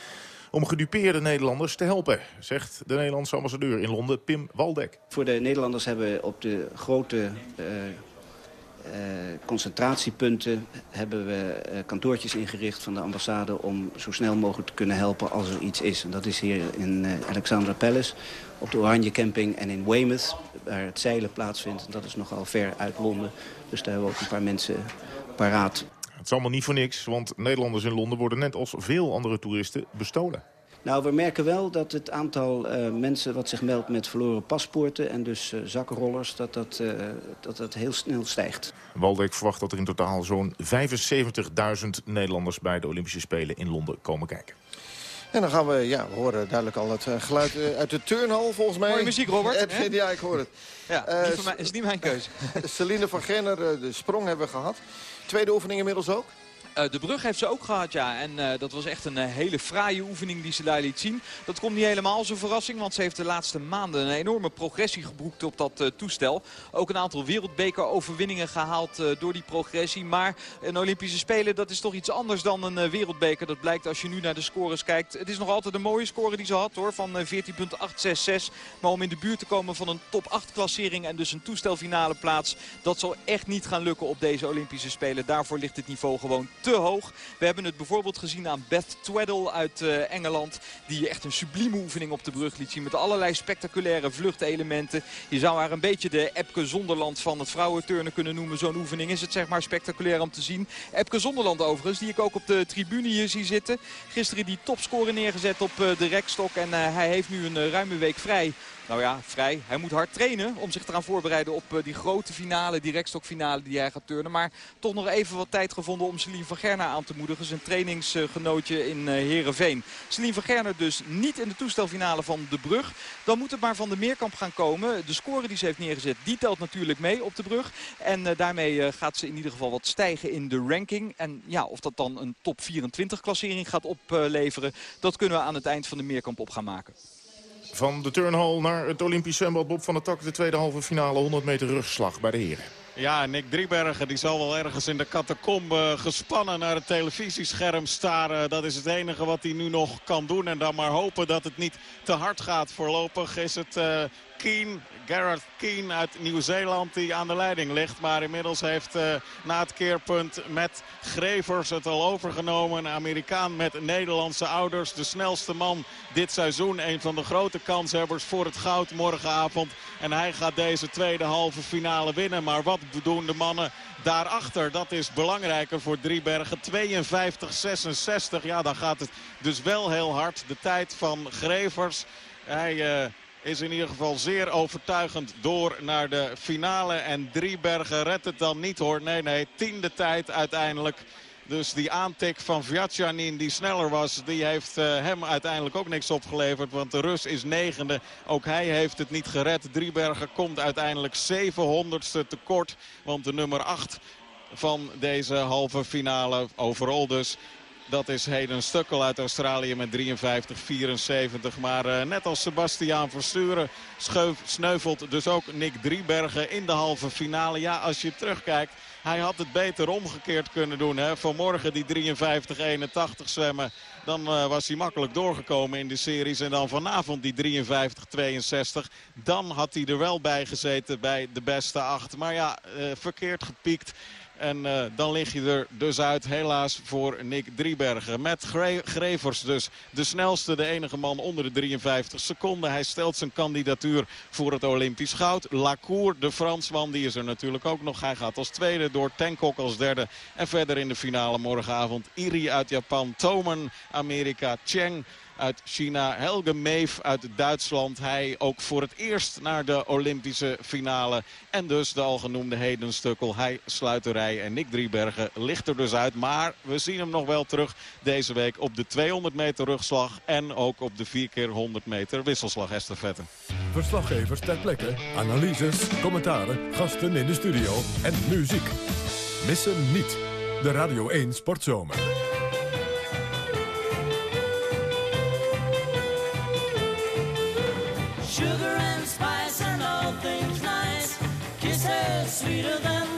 om gedupeerde Nederlanders te helpen, zegt de Nederlandse ambassadeur in Londen, Pim Waldek. Voor de Nederlanders hebben we op de grote uh, uh, concentratiepunten hebben we uh, kantoortjes ingericht van de ambassade om zo snel mogelijk te kunnen helpen als er iets is. En dat is hier in Alexandra Palace, op de Oranje Camping en in Weymouth, waar het zeilen plaatsvindt. Dat is nogal ver uit Londen, dus daar hebben we ook een paar mensen paraat. Het is allemaal niet voor niks, want Nederlanders in Londen worden net als veel andere toeristen bestolen. Nou, we merken wel dat het aantal uh, mensen wat zich meldt met verloren paspoorten... en dus uh, zakkenrollers, dat dat, uh, dat dat heel snel stijgt. Waldeck verwacht dat er in totaal zo'n 75.000 Nederlanders... bij de Olympische Spelen in Londen komen kijken. En dan gaan we, ja, we horen duidelijk al het geluid uit de turnhal volgens mij. Mooie muziek, Robert. Het, ja, ik hoor het. Ja, niet voor mij, is niet mijn keuze. Celine van Genner, de sprong hebben we gehad. Tweede oefening inmiddels ook? Uh, de brug heeft ze ook gehad, ja. En uh, dat was echt een uh, hele fraaie oefening die ze daar liet zien. Dat komt niet helemaal als een verrassing, want ze heeft de laatste maanden een enorme progressie gebroekt op dat toestel. Ook een aantal wereldbeker-overwinningen gehaald door die progressie. Maar een Olympische Spelen, dat is toch iets anders dan een wereldbeker. Dat blijkt als je nu naar de scores kijkt. Het is nog altijd een mooie score die ze had, hoor, van 14.866. Maar om in de buurt te komen van een top 8 klassering en dus een toestelfinale plaats... dat zal echt niet gaan lukken op deze Olympische Spelen. Daarvoor ligt het niveau gewoon te hoog. We hebben het bijvoorbeeld gezien aan Beth Tweddle uit uh, Engeland. Die echt een sublieme oefening op de brug liet zien. Met allerlei spectaculaire vluchtelementen. Je zou haar een beetje de Epke Zonderland van het vrouwenturnen kunnen noemen. Zo'n oefening is het zeg maar spectaculair om te zien. Epke Zonderland overigens, die ik ook op de tribune hier zie zitten. Gisteren die topscore neergezet op uh, de rekstok. En uh, hij heeft nu een ruime week vrij Nou ja, vrij. Hij moet hard trainen om zich eraan voorbereiden op eh, die grote finale, die rekstokfinale die hij gaat turnen. Maar toch nog even wat tijd gevonden om Celine van Gerna aan te moedigen. Zijn trainingsgenootje in eh, Heerenveen. Celine van Gerna dus niet in de toestelfinale van de brug. Dan moet het maar van de meerkamp gaan komen. De score die ze heeft neergezet, die telt natuurlijk mee op de brug. En eh, daarmee gaat ze in ieder geval wat stijgen in de ranking. En ja, of dat dan een top 24 klassering gaat opleveren... dat kunnen we aan het eind van de meerkamp op gaan maken. Van de turnhal naar het Olympisch zwembad Bob van der Tak. De tweede halve finale 100 meter rugslag bij de heren. Ja, Nick Driebergen die zal wel ergens in de catacombe gespannen naar het televisiescherm staren. Dat is het enige wat hij nu nog kan doen. En dan maar hopen dat het niet te hard gaat. Voorlopig is het uh, Keen, Gareth Keen uit Nieuw-Zeeland die aan de leiding ligt. Maar inmiddels heeft uh, na het keerpunt met Grevers het al overgenomen. Een Amerikaan met Nederlandse ouders. De snelste man dit seizoen. Een van de grote kanshebbers voor het goud morgenavond. En hij gaat deze tweede halve finale winnen. Maar wat doen de mannen daarachter? Dat is belangrijker voor Driebergen. 52-66. Ja, dan gaat het dus wel heel hard. De tijd van Grevers. Hij... Uh, is in ieder geval zeer overtuigend door naar de finale. En Driebergen redt het dan niet hoor. Nee, nee, tiende tijd uiteindelijk. Dus die aantik van Vjatjanin die sneller was, die heeft uh, hem uiteindelijk ook niks opgeleverd. Want de Rus is negende. Ook hij heeft het niet gered. Driebergen komt uiteindelijk 700ste tekort. Want de nummer 8 van deze halve finale, overal dus, dat is Heden Stukkel uit Australië met 53-74. Maar uh, net als Sebastiaan Versturen sneuvelt dus ook Nick Driebergen in de halve finale. Ja, als je terugkijkt, hij had het beter omgekeerd kunnen doen. Hè? Vanmorgen die 53-81 zwemmen. Dan uh, was hij makkelijk doorgekomen in de series. En dan vanavond die 53-62. Dan had hij er wel bij gezeten bij de beste acht. Maar ja, uh, verkeerd gepiekt. En uh, dan lig je er dus uit helaas voor Nick Driebergen. Met Gre Grevers dus de snelste, de enige man onder de 53 seconden. Hij stelt zijn kandidatuur voor het Olympisch goud. Lacour, de Fransman, die is er natuurlijk ook nog. Hij gaat als tweede door Tenkok als derde. En verder in de finale morgenavond Iri uit Japan, Tomen, Amerika, Cheng uit China. Helge Meef uit Duitsland. Hij ook voor het eerst naar de Olympische finale. En dus de al genoemde Hedenstukkel. Hij sluit rij en Nick Driebergen ligt er dus uit. Maar we zien hem nog wel terug deze week op de 200 meter rugslag. En ook op de 4 keer 100 meter wisselslag estafette. Verslaggevers ter plekke, analyses, commentaren, gasten in de studio en muziek. Missen niet de Radio 1 Sportzomer. Sweeter than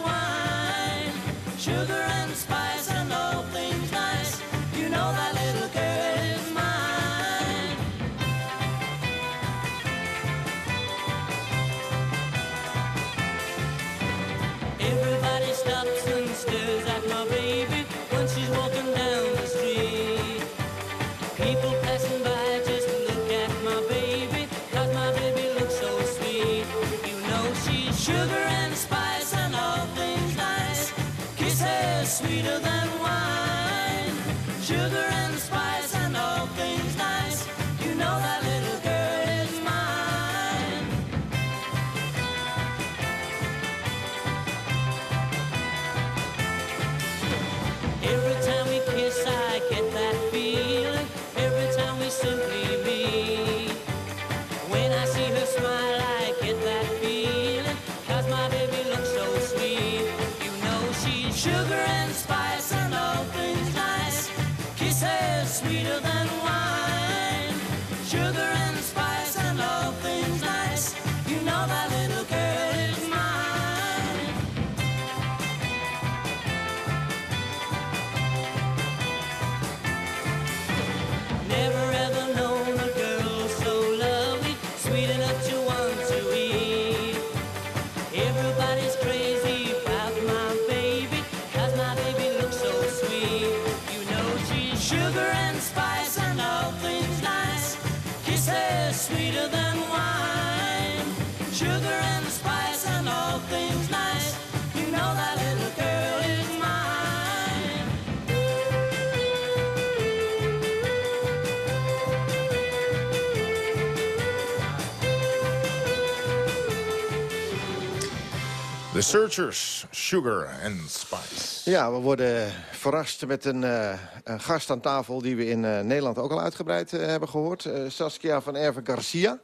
The Searchers, Sugar and Spice. Ja, we worden verrast met een, eh, een gast aan tafel... die we in eh, Nederland ook al uitgebreid eh, hebben gehoord. Eh, Saskia van Erven Garcia.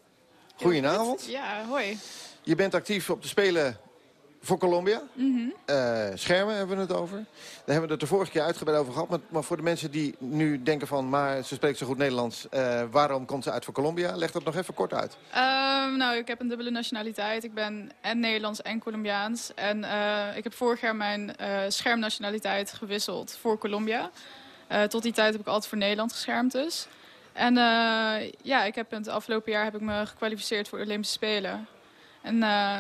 Goedenavond. Ja, hoi. Je bent actief op de Spelen voor Colombia. Eh, schermen hebben we het over. Daar hebben we het de vorige keer uitgebreid over gehad. Maar, maar voor de mensen die nu denken van... maar ze spreekt zo goed Nederlands, eh, waarom komt ze uit voor Colombia? Leg dat nog even kort uit. Ehm, nou, ik heb een dubbele nationaliteit. Ik ben en Nederlands en Colombiaans. En eh, ik heb vorig jaar mijn schermnationaliteit gewisseld voor Colombia. Tot die tijd heb ik altijd voor Nederland geschermd dus. En ja, ik heb het afgelopen jaar heb ik me gekwalificeerd voor de Olympische Spelen. En eh,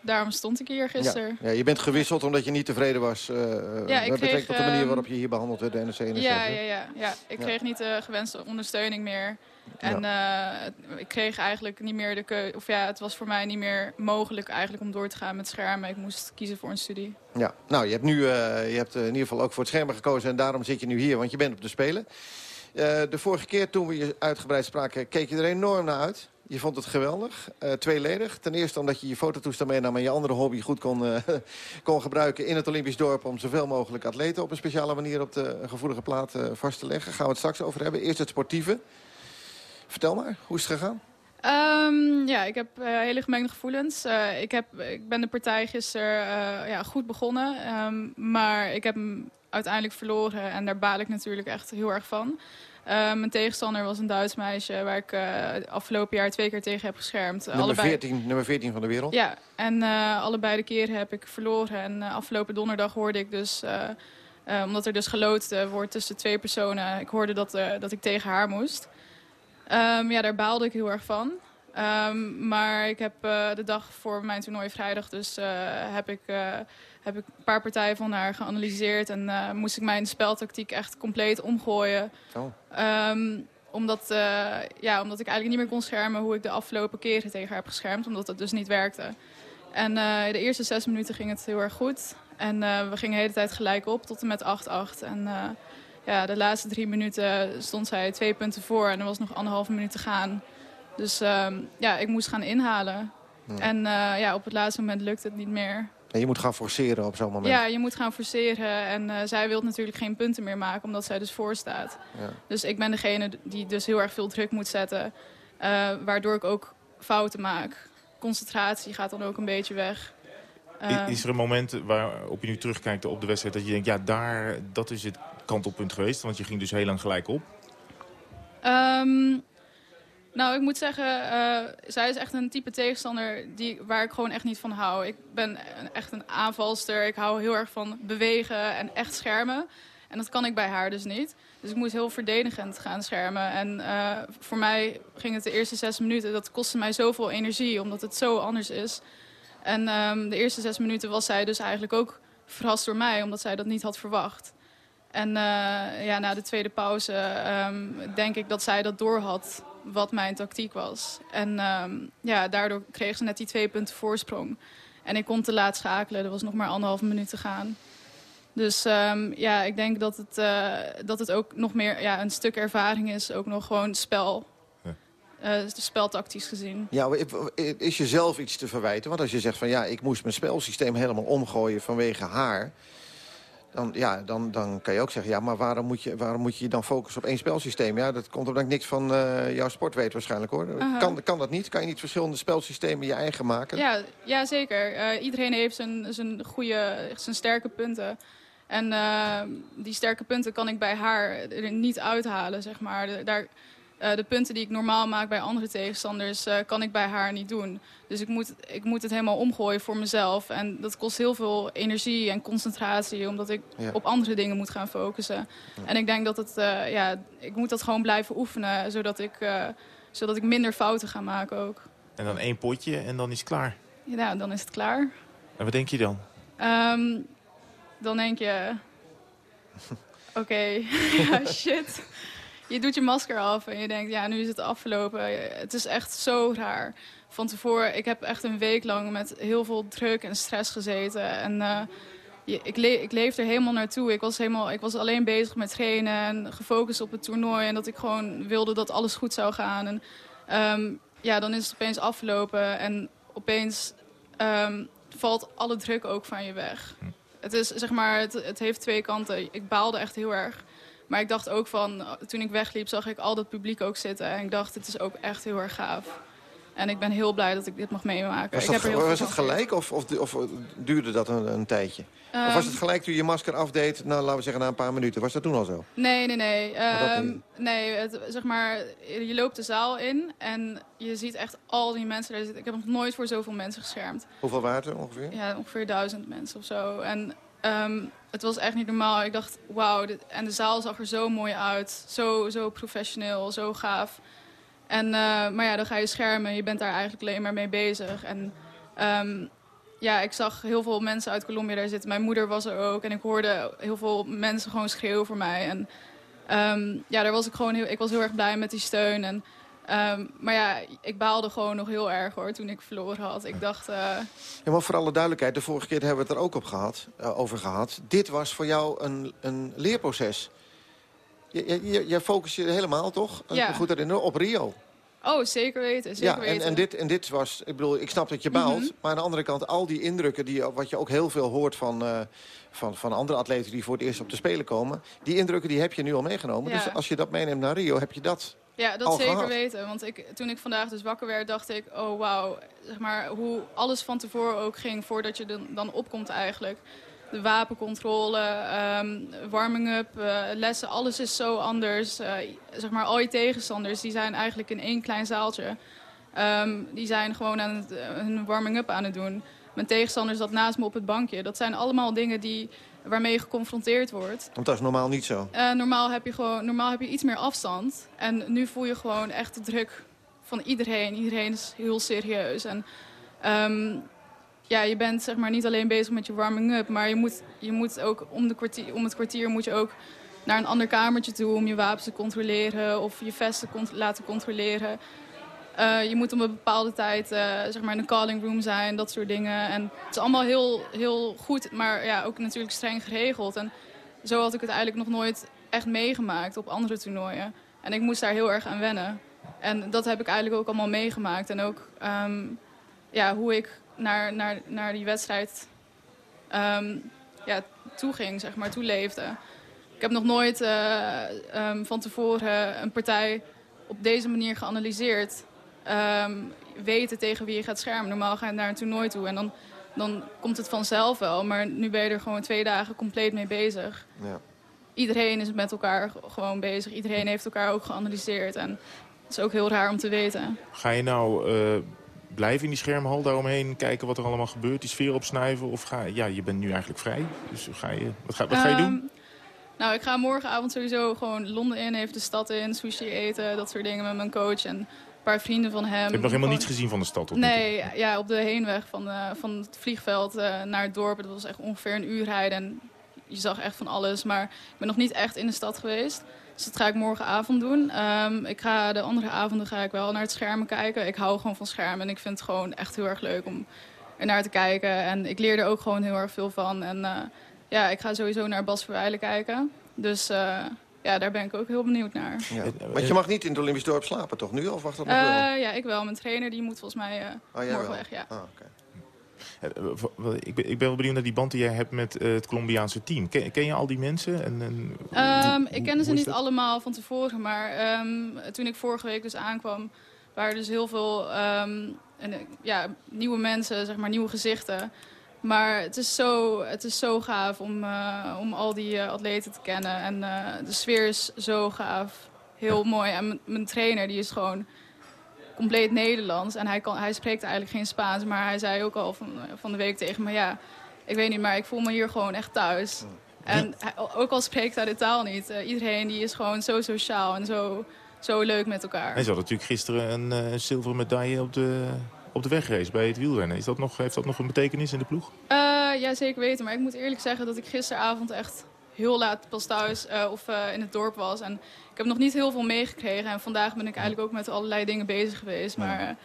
daarom stond ik hier gisteren. Ja, ja, je bent gewisseld omdat je niet tevreden was... eh Ja, ik kreeg, tot de manier ehm, waarop je hier behandeld werd, de en Ja, ja, ja, ja. Ik kreeg niet de gewenste ondersteuning meer. En ik kreeg eigenlijk niet meer de keuze. Of ja, het was voor mij niet meer mogelijk eigenlijk om door te gaan met schermen. Ik moest kiezen voor een studie. Ja, nou, je hebt nu je hebt in ieder geval ook voor het schermen gekozen... en daarom zit je nu hier, want je bent op de Spelen. De vorige keer toen we je uitgebreid spraken, keek je er enorm naar uit. Je vond het geweldig, eh, tweeledig. Ten eerste omdat je je fototoestel meenam en je andere hobby goed kon, eh, kon gebruiken in het Olympisch dorp... om zoveel mogelijk atleten op een speciale manier op de gevoelige plaat eh, vast te leggen. Gaan we het straks over hebben. Eerst het sportieve. Vertel maar, hoe is het gegaan? Ehm, ja, ik heb hele gemengde gevoelens. Ik, heb, ik ben de partij gisteren ja, goed begonnen. ehm, maar ik heb hem uiteindelijk verloren. En daar baal ik natuurlijk echt heel erg van. Eh, mijn tegenstander was een Duits meisje... waar ik eh, afgelopen jaar twee keer tegen heb geschermd. Nummer 14, nummer 14 van de wereld. Ja, en eh, allebei de keren heb ik verloren. En afgelopen donderdag hoorde ik dus... omdat er dus geloot wordt tussen twee personen... ik hoorde dat, dat ik tegen haar moest. Ehm, ja, daar baalde ik heel erg van. Ehm, maar ik heb eh, de dag voor mijn toernooi vrijdag... dus eh, heb, ik, eh, heb ik een paar partijen van haar geanalyseerd... en moest ik mijn speltactiek echt compleet omgooien... Oh. Ehm, omdat, ja, omdat ik eigenlijk niet meer kon schermen hoe ik de afgelopen keren tegen haar heb geschermd. Omdat het dus niet werkte. En de eerste zes minuten ging het heel erg goed. En we gingen de hele tijd gelijk op tot en met 8-8. En ja, de laatste drie minuten stond zij twee punten voor. En er was nog anderhalve minuut te gaan. Dus ehm, ja, ik moest gaan inhalen. Ja. En eh, ja, op het laatste moment lukte het niet meer. En je moet gaan forceren op zo'n moment. Ja, je moet gaan forceren. En eh, zij wil natuurlijk geen punten meer maken, omdat zij dus voor staat. Ja. Dus ik ben degene die dus heel erg veel druk moet zetten. eh, waardoor ik ook fouten maak. Concentratie gaat dan ook een beetje weg. I- Eh, Is er een moment waarop je nu terugkijkt op de wedstrijd... dat je denkt, ja, daar, dat is het kantelpunt geweest? Want je ging dus heel lang gelijk op. Ehm, nou, ik moet zeggen, eh, zij is echt een type tegenstander die, waar ik gewoon echt niet van hou. Ik ben echt een aanvalster. Ik hou heel erg van bewegen en echt schermen. En dat kan ik bij haar dus niet. Dus ik moest heel verdedigend gaan schermen. En eh, voor mij ging het de eerste zes minuten. Dat kostte mij zoveel energie, omdat het zo anders is. En ehm, de eerste zes minuten was zij dus eigenlijk ook verrast door mij, omdat zij dat niet had verwacht. En eh, ja, na de tweede pauze ehm, denk ik dat zij dat doorhad wat mijn tactiek was. En ehm, ja, daardoor kreeg ze net die twee punten voorsprong. En ik kon te laat schakelen. Er was nog maar anderhalf minuut te gaan. Dus ehm, ja, ik denk dat het, eh, dat het ook nog meer ja, een stuk ervaring is. Ook nog gewoon spel. Eh, speltactisch gezien. Ja, is jezelf iets te verwijten? Want als je zegt van ja, ik moest mijn spelsysteem helemaal omgooien vanwege haar... Dan, ja, dan, dan kan je ook zeggen, ja, maar waarom moet, je, waarom moet je dan focussen op één spelsysteem? Ja, dat komt omdat ik niks van eh, jouw sport weet waarschijnlijk, hoor. Kan, kan dat niet? Kan je niet verschillende spelsystemen je eigen maken? Ja, ja zeker. Eh, iedereen heeft zijn, zijn goede, zijn sterke punten. En eh, die sterke punten kan ik bij haar er niet uithalen, zeg maar. Daar, eh, de punten die ik normaal maak bij andere tegenstanders, eh, kan ik bij haar niet doen. Dus ik moet, ik moet het helemaal omgooien voor mezelf. En dat kost heel veel energie en concentratie, omdat ik Ja. op andere dingen moet gaan focussen. En ik denk dat het, eh, ja, ik moet dat gewoon blijven oefenen, zodat ik, eh, zodat ik minder fouten ga maken ook. En dan één potje en dan is het klaar. Ja, dan is het klaar. En wat denk je dan? Ehm, dan denk je... Oké, ja, shit. Je doet je masker af en je denkt, ja, nu is het afgelopen. Het is echt zo raar. Van tevoren, ik heb echt een week lang met heel veel druk en stress gezeten. En eh, je- ik, le ik leefde er helemaal naartoe. Ik was, helemaal, ik was alleen bezig met trainen en gefocust op het toernooi. En dat ik gewoon wilde dat alles goed zou gaan. En ehm, ja, dan is het opeens afgelopen. En opeens ehm, valt alle druk ook van je weg. Het, is, zeg maar, het, het heeft twee kanten. Ik baalde echt heel erg. Maar ik dacht ook van, toen ik wegliep, zag ik al dat publiek ook zitten. En ik dacht, het is ook echt heel erg gaaf. En ik ben heel blij dat ik dit mag meemaken. Was ik dat, heb er heel was gelijk of, of, of duurde dat een, een tijdje? of was Ehm, het gelijk toen je masker afdeed, nou, laten we zeggen na een paar minuten? Was dat toen al zo? Nee, nee, nee. Ehm, nee, het, zeg maar, je loopt de zaal in en je ziet echt al die mensen daar zitten. Ik heb nog nooit voor zoveel mensen geschermd. Hoeveel waren er ongeveer? Ja, ongeveer duizend mensen of zo. En ehm, het was echt niet normaal. Ik dacht, wauw. En de zaal zag er zo mooi uit. Zo, zo professioneel, zo gaaf. En, eh, maar ja, dan ga je schermen. Je bent daar eigenlijk alleen maar mee bezig. En ehm, ja, ik zag heel veel mensen uit Colombia daar zitten. Mijn moeder was er ook. En ik hoorde heel veel mensen gewoon schreeuwen voor mij. En ehm, ja, daar was ik gewoon heel, ik was heel erg blij met die steun. En, ehm, maar ja, ik baalde gewoon nog heel erg hoor, toen ik verloren had. Ik dacht... eh, Ja, maar voor alle duidelijkheid, de vorige keer hebben we het er ook op gehad, eh, over gehad. Dit was voor jou een, een leerproces. Je, je, je, je focus je helemaal, toch? Ja. goed herinner, op Rio. Oh, zeker weten, zeker ja, en, weten. en, dit, en dit was, ik bedoel, ik snap dat je baalt. Mhm. Maar aan de andere kant, al die indrukken, die, wat je ook heel veel hoort van, eh, van, van andere atleten die voor het eerst op de Spelen komen. Die indrukken die heb je nu al meegenomen. Ja. Dus als je dat meeneemt naar Rio, heb je dat Ja, dat zeker gehad. weten. Want ik, toen ik vandaag dus wakker werd, dacht ik... oh wauw, zeg maar, hoe alles van tevoren ook ging... voordat je dan, dan opkomt eigenlijk. De wapencontrole, ehm, warming-up, eh, lessen, alles is zo anders. Eh, zeg maar, al je tegenstanders, die zijn eigenlijk in één klein zaaltje. Ehm, die zijn gewoon aan het, hun warming-up aan het doen. Mijn tegenstander zat naast me op het bankje. Dat zijn allemaal dingen die, waarmee je geconfronteerd wordt. Want dat is normaal niet zo. Eh, normaal, heb je gewoon, normaal heb je iets meer afstand. En nu voel je gewoon echt de druk van iedereen. Iedereen is heel serieus. En ehm, ja, je bent zeg maar niet alleen bezig met je warming-up. Maar je moet, je moet ook om, de kwartier, om het kwartier moet je ook naar een ander kamertje toe... om je wapens te controleren of je vesten cont- laten controleren. Eh, je moet om een bepaalde tijd eh, zeg maar in een calling room zijn, dat soort dingen. En het is allemaal heel, heel goed, maar ja, ook natuurlijk streng geregeld. En zo had ik het eigenlijk nog nooit echt meegemaakt op andere toernooien. En ik moest daar heel erg aan wennen. En dat heb ik eigenlijk ook allemaal meegemaakt. En ook ehm, ja, hoe ik naar, naar, naar die wedstrijd ehm, ja, toeging, zeg maar, toeleefde. Ik heb nog nooit eh, ehm, van tevoren een partij op deze manier geanalyseerd. Ehm, weten tegen wie je gaat schermen. Normaal ga je naar een toernooi toe en dan, dan komt het vanzelf wel. Maar nu ben je er gewoon twee dagen compleet mee bezig. Ja. Iedereen is met elkaar gewoon bezig. Iedereen heeft elkaar ook geanalyseerd. En het is ook heel raar om te weten. Ga je nou eh, blijven in die schermhal daaromheen kijken wat er allemaal gebeurt, die sfeer opsnuiven? Of ga ja, je bent nu eigenlijk vrij. Dus ga je, wat ga, wat ga je doen? Ehm, Nou, ik ga morgenavond sowieso gewoon Londen in, even de stad in, sushi eten, dat soort dingen met mijn coach en paar vrienden van hem. Je hebt nog helemaal niets gezien van de stad tot. Nee, ja, op de heenweg van, eh, van het vliegveld eh, naar het dorp. Dat was echt ongeveer een uur rijden. En je zag echt van alles. Maar ik ben nog niet echt in de stad geweest. Dus dat ga ik morgenavond doen. Ehm, ik ga de andere avonden ga ik wel naar het schermen kijken. Ik hou gewoon van schermen. En ik vind het gewoon echt heel erg leuk om er naar te kijken. En ik leer er ook gewoon heel erg veel van. En eh, ja, ik ga sowieso naar Bas Verwijlen kijken. Dus ja, daar ben ik ook heel benieuwd naar. Ja. Want je mag niet in het Olympisch dorp slapen, toch nu? Of wacht dat nog wel? Eh, ja, ik wel. Mijn trainer die moet volgens mij eh, Oh, jij morgen wel? weg. Ja. Ah. Eh, eh, Ik ben, ik ben wel benieuwd naar die band die jij hebt met eh, het Colombiaanse team. Ken, ken je al die mensen? En, en, hoe- Ehm, ik kende ze niet dat? allemaal van tevoren, maar ehm, toen ik vorige week dus aankwam, waren er dus heel veel ehm, en, eh, ja, nieuwe mensen, zeg maar nieuwe gezichten. Maar het is zo, het is zo gaaf om, eh, om al die eh, atleten te kennen. En eh, de sfeer is zo gaaf. Heel mooi. En mijn trainer die is gewoon compleet Nederlands. En hij, kan, hij spreekt eigenlijk geen Spaans. Maar hij zei ook al van, van de week tegen me... ja, ik weet niet, maar ik voel me hier gewoon echt thuis. En hij- ook al spreekt hij de taal niet... iedereen die is gewoon zo sociaal en zo, zo leuk met elkaar. Hij zat natuurlijk gisteren een zilveren medaille op de, op de wegrace bij het wielrennen. Is dat nog, heeft dat nog een betekenis in de ploeg? Eh, ja, zeker weten. Maar ik moet eerlijk zeggen dat ik gisteravond echt heel laat pas thuis eh, of eh, in het dorp was. En ik heb nog niet heel veel meegekregen. En vandaag ben ik eigenlijk ook met allerlei dingen bezig geweest. Maar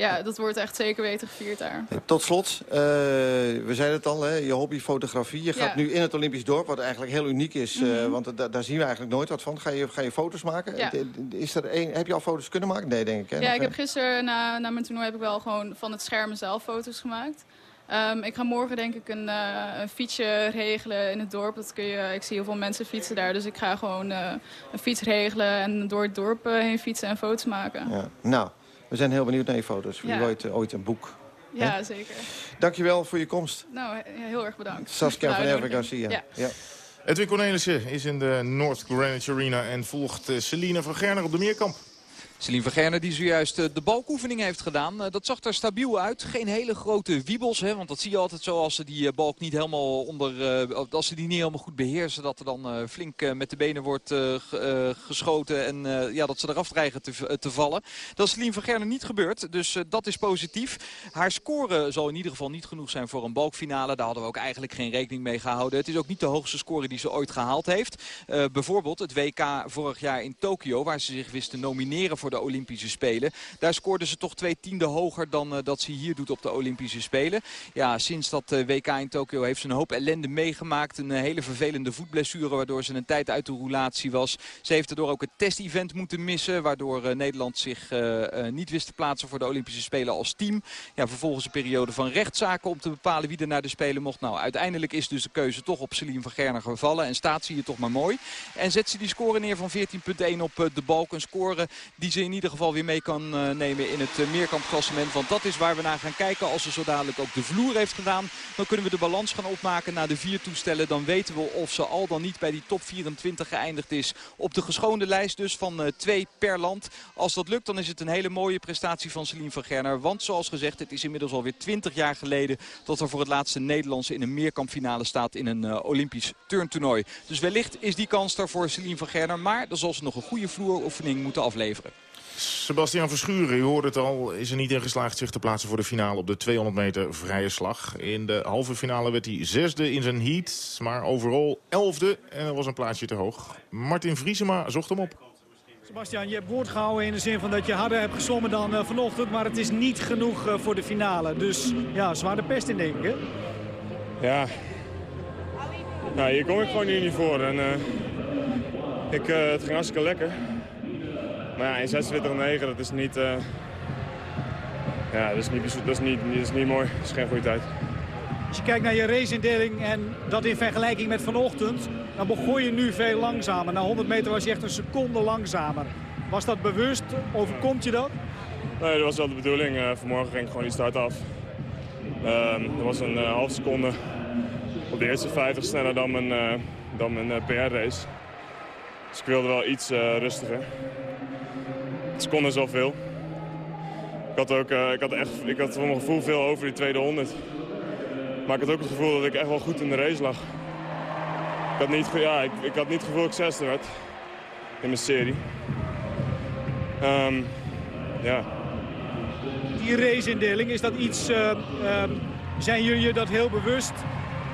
ja, dat wordt echt zeker weten gevierd daar. Tot slot, eh, we zeiden het al, hè, je hobby fotografie. Je gaat Ja. nu in het Olympisch dorp, wat eigenlijk heel uniek is. eh, Mhm. want da- daar zien we eigenlijk nooit wat van. Ga je, ga je foto's maken? Ja. Is er een, heb je al foto's kunnen maken? Nee, denk ik. Hè? Ja, ik heb gisteren na, na mijn toernooi heb ik wel gewoon van het schermen zelf foto's gemaakt. Ehm, ik ga morgen denk ik een, eh, een fietsje regelen in het dorp. Dat kun je, ik zie heel veel mensen fietsen daar. Dus ik ga gewoon een fiets regelen en door het dorp heen fietsen en foto's maken. Ja. Nou, we zijn heel benieuwd naar je foto's. Wie Ja. ooit, eh, ooit een boek. Ja, Hè? zeker. Dankjewel voor je komst. Nou, he- heel erg bedankt. Saskia van Erven Garcia. Ja. Ja. Edwin Cornelissen is in de North Greenwich Arena en volgt eh, Celine van Gerner op de Meerkamp. Celine van Gerne die zojuist eh, de balkoefening heeft gedaan. Eh, Dat zag er stabiel uit. Geen hele grote wiebels. Hè, want dat zie je altijd zo als ze die eh, balk niet helemaal onder... als ze die niet helemaal goed beheersen. Dat er dan flink met de benen wordt ge- geschoten. En ja, dat ze eraf dreigen te, te vallen. Dat is van Gerne niet gebeurd. Dus dat is positief. Haar score zal in ieder geval niet genoeg zijn voor een balkfinale. Daar hadden we ook eigenlijk geen rekening mee gehouden. Het is ook niet de hoogste score die ze ooit gehaald heeft. Bijvoorbeeld het WK vorig jaar in Tokio. Waar ze zich wist te nomineren voor de Olympische Spelen. Daar scoorde ze toch twee tienden hoger dan eh, dat ze hier doet op de Olympische Spelen. Ja, sinds dat eh, WK in Tokio heeft ze een hoop ellende meegemaakt. Een eh, hele vervelende voetblessure waardoor ze een tijd uit de roulatie was. Ze heeft daardoor ook het testevent moeten missen. Waardoor Nederland zich niet wist te plaatsen voor de Olympische Spelen als team. Ja, vervolgens een periode van rechtszaken om te bepalen wie er naar de Spelen mocht. Nou, uiteindelijk is dus de keuze toch op Celine van Gerner gevallen. En staat ze hier toch maar mooi. En zet ze die score neer van 14.1 op de balk. Een score die ze in ieder geval weer mee kan eh, nemen in het eh, meerkampklassement. Want dat is waar we naar gaan kijken. Als ze zo dadelijk ook de vloer heeft gedaan, dan kunnen we de balans gaan opmaken naar de vier toestellen. Dan weten we of ze al dan niet bij die top 24 geëindigd is. Op de geschoonde lijst dus van eh, twee per land. Als dat lukt, dan is het een hele mooie prestatie van Celine van Gerner. Want zoals gezegd, het is inmiddels alweer 20 jaar geleden... dat er voor het laatste Nederlandse in een meerkampfinale staat in een Olympisch turntoernooi. Dus wellicht is die kans er voor Celine van Gerner. Maar dan zal ze nog een goede vloeroefening moeten afleveren. Sebastian Verschuren, u hoorde het al, is er niet in geslaagd zich te plaatsen voor de finale op de 200 meter vrije slag. In de halve finale werd hij zesde in zijn heat, maar overal elfde en er was een plaatsje te hoog. Martin Vriesema zocht hem op. Sebastian, je hebt woord gehouden in de zin van dat je harder hebt gezwommen dan eh, vanochtend. Maar het is niet genoeg eh, voor de finale. Dus ja, zware pest in denk ik, hè? Ja. ja, hier kom ik gewoon nu niet voor. En, eh, ik, eh, het ging hartstikke lekker. Maar ja, in 26,9, dat is niet... eh, ja, dat is niet, dat is niet, dat is niet mooi. Dat is geen goede tijd. Als je kijkt naar je raceindeling en dat in vergelijking met vanochtend... dan begon je nu veel langzamer. Na 100 meter was je echt een seconde langzamer. Was dat bewust? Overkomt je dat? Nee, dat was wel de bedoeling. Eh, vanmorgen ging ik gewoon die start af. Ehm dat was een eh, half seconde op de eerste 50 sneller dan mijn, dan mijn PR-race. Dus ik wilde wel iets rustiger. Een seconde is wel veel. Ik had, ook, eh, ik had, echt, ik had voor mijn gevoel veel over die tweede 100. Maar ik had ook het gevoel dat ik echt wel goed in de race lag. Ik had niet, ja, ik, ik had niet het gevoel dat ik zesde werd in mijn serie. Ehm, ja, Die raceindeling, is dat iets... eh, ehm, zijn jullie dat heel bewust?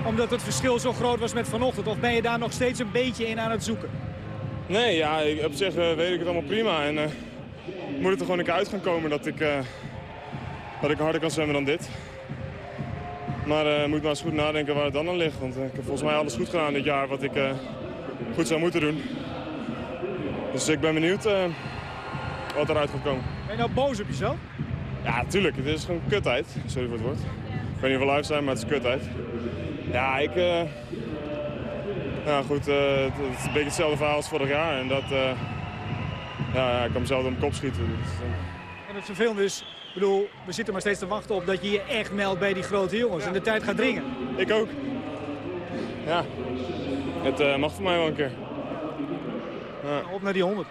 Omdat het verschil zo groot was met vanochtend? Of ben je daar nog steeds een beetje in aan het zoeken? Nee, ja, ik- op zich eh, weet ik het allemaal prima. En moet het er gewoon een keer uit gaan komen dat ik, eh, dat ik harder kan zwemmen dan dit. Maar eh, ik moet maar eens goed nadenken waar het dan aan ligt. Want eh, ik heb volgens mij alles goed gedaan dit jaar wat ik goed zou moeten doen. Dus ik ben benieuwd wat eruit gaat komen. Ben je nou boos op jezelf? Ja, tuurlijk. Het is gewoon kutheid. Sorry voor het woord. Ik weet niet of we live zijn, maar het is kutheid. Ja, ik... ja, goed. het, het is een beetje hetzelfde verhaal als vorig jaar. En dat... ja, ik kan mezelf op mijn kop schieten. Dus, eh, En het vervelende is, ik bedoel, we zitten maar steeds te wachten op dat je je echt meldt bij die grote jongens. En de tijd gaat dringen. Ik ook. Ja. Het eh, mag voor mij wel een keer. Ja. Op naar die 100.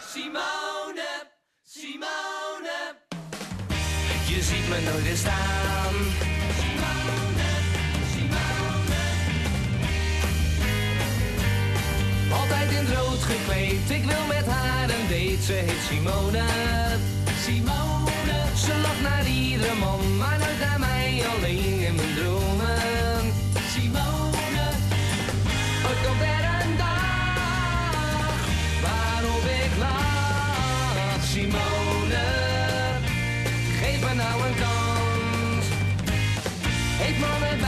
Simone, Simone. Je ziet me nooit weer staan. In rood gekleed, ik wil met haar een date. Ze heet Simone. Simone. Ze lacht naar iedere man, maar nooit naar mij alleen in mijn dromen. Simone. Ooit komt er een dag waarop ik lach. Simone, geef me nou een kans. Heeft mannen bij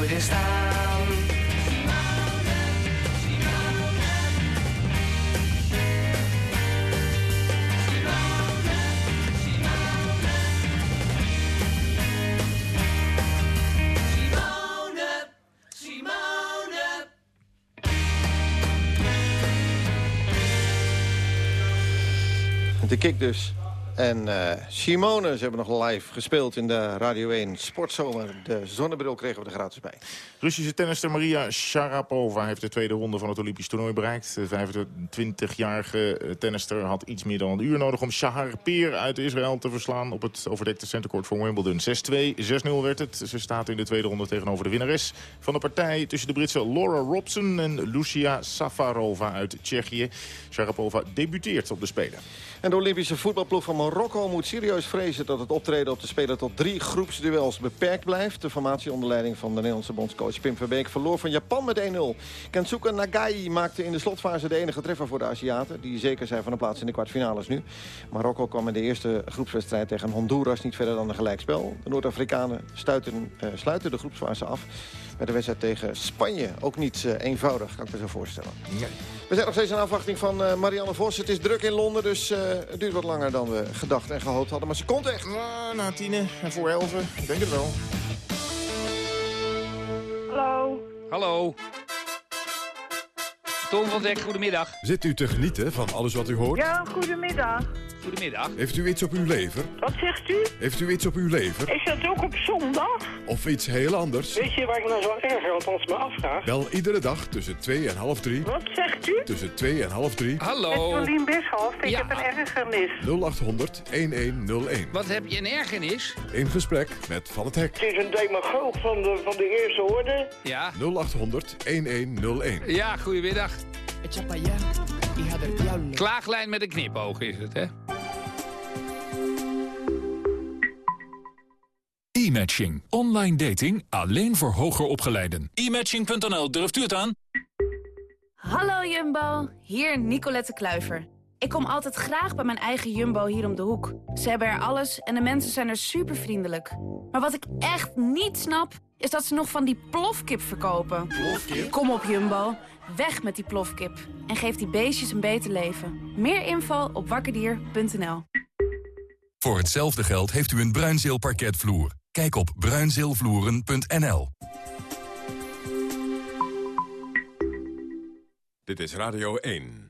Nooit eens staan. De kick dus. En eh, Simone, ze hebben nog live gespeeld in de Radio 1 Sportzomer. De zonnebril kregen we er gratis bij. Russische tennister Maria Sharapova heeft de tweede ronde van het Olympisch toernooi bereikt. De 25-jarige tennister had iets meer dan een uur nodig om Shahar Peer uit Israël te verslaan op het overdekte centercourt van Wimbledon. 6-2, 6-0 werd het. Ze staat in de tweede ronde tegenover de winnares van de partij tussen de Britse Laura Robson en Lucia Safarova uit Tsjechië. Sharapova debuteert op de Spelen. En de Olympische voetbalploeg van Marokko moet serieus vrezen... dat het optreden op de Spelen tot drie groepsduels beperkt blijft. De formatie onder leiding van de Nederlandse bondscoach Pim Verbeek... verloor van Japan met 1-0. Kensuke Nagai maakte in de slotfase de enige treffer voor de Aziaten... die zeker zijn van een plaats in de kwartfinales nu. Marokko kwam in de eerste groepswedstrijd tegen Honduras... niet verder dan een gelijkspel. De Noord-Afrikanen eh, sluiten de groepsfase af... met de wedstrijd tegen Spanje. Ook niet eh, eenvoudig, kan ik me zo voorstellen. We zijn nog steeds in afwachting van eh, Marianne Vos. Het is druk in Londen, dus eh, het duurt wat langer dan we gedacht en gehoopt hadden. Maar ze komt echt. Na tienen en voor elfen, ik denk het wel. Hallo. Hallo. Tom van Dek, goedemiddag. Zit u te genieten van alles wat u hoort? Ja, goedemiddag. Goedemiddag. Heeft u iets op uw lever? Wat zegt u? Heeft u iets op uw lever? Is dat ook op zondag? Of iets heel anders? Weet je waar ik nou zo erger althans me afvraag? Wel iedere dag tussen 2 en half 3. Wat zegt u? Tussen 2 en half 3. Met Jolien Bischoff, ik heb een ergernis. 0800 1101. Wat heb je een ergernis? In gesprek met Van het Hek. Het is een demagoog van de, van de eerste orde. Ja. 0800 1101. Ja, goedemiddag. Klaaglijn met een knipoog is het, hè? E-matching. Online dating alleen voor hoger opgeleiden. E-matching.nl, durft u het aan? Hallo Jumbo, hier Nicolette Kluiver. Ik kom altijd graag bij mijn eigen Jumbo hier om de hoek. Ze hebben er alles en de mensen zijn er super vriendelijk. Maar wat ik echt niet snap, is dat ze nog van die plofkip verkopen. Kom op Jumbo, weg met die plofkip. En geef die beestjes een beter leven. Meer info op wakkerdier.nl Voor hetzelfde geld heeft u een Bruinzeel parketvloer. Kijk op bruinzeelvloeren.nl. Dit is Radio 1.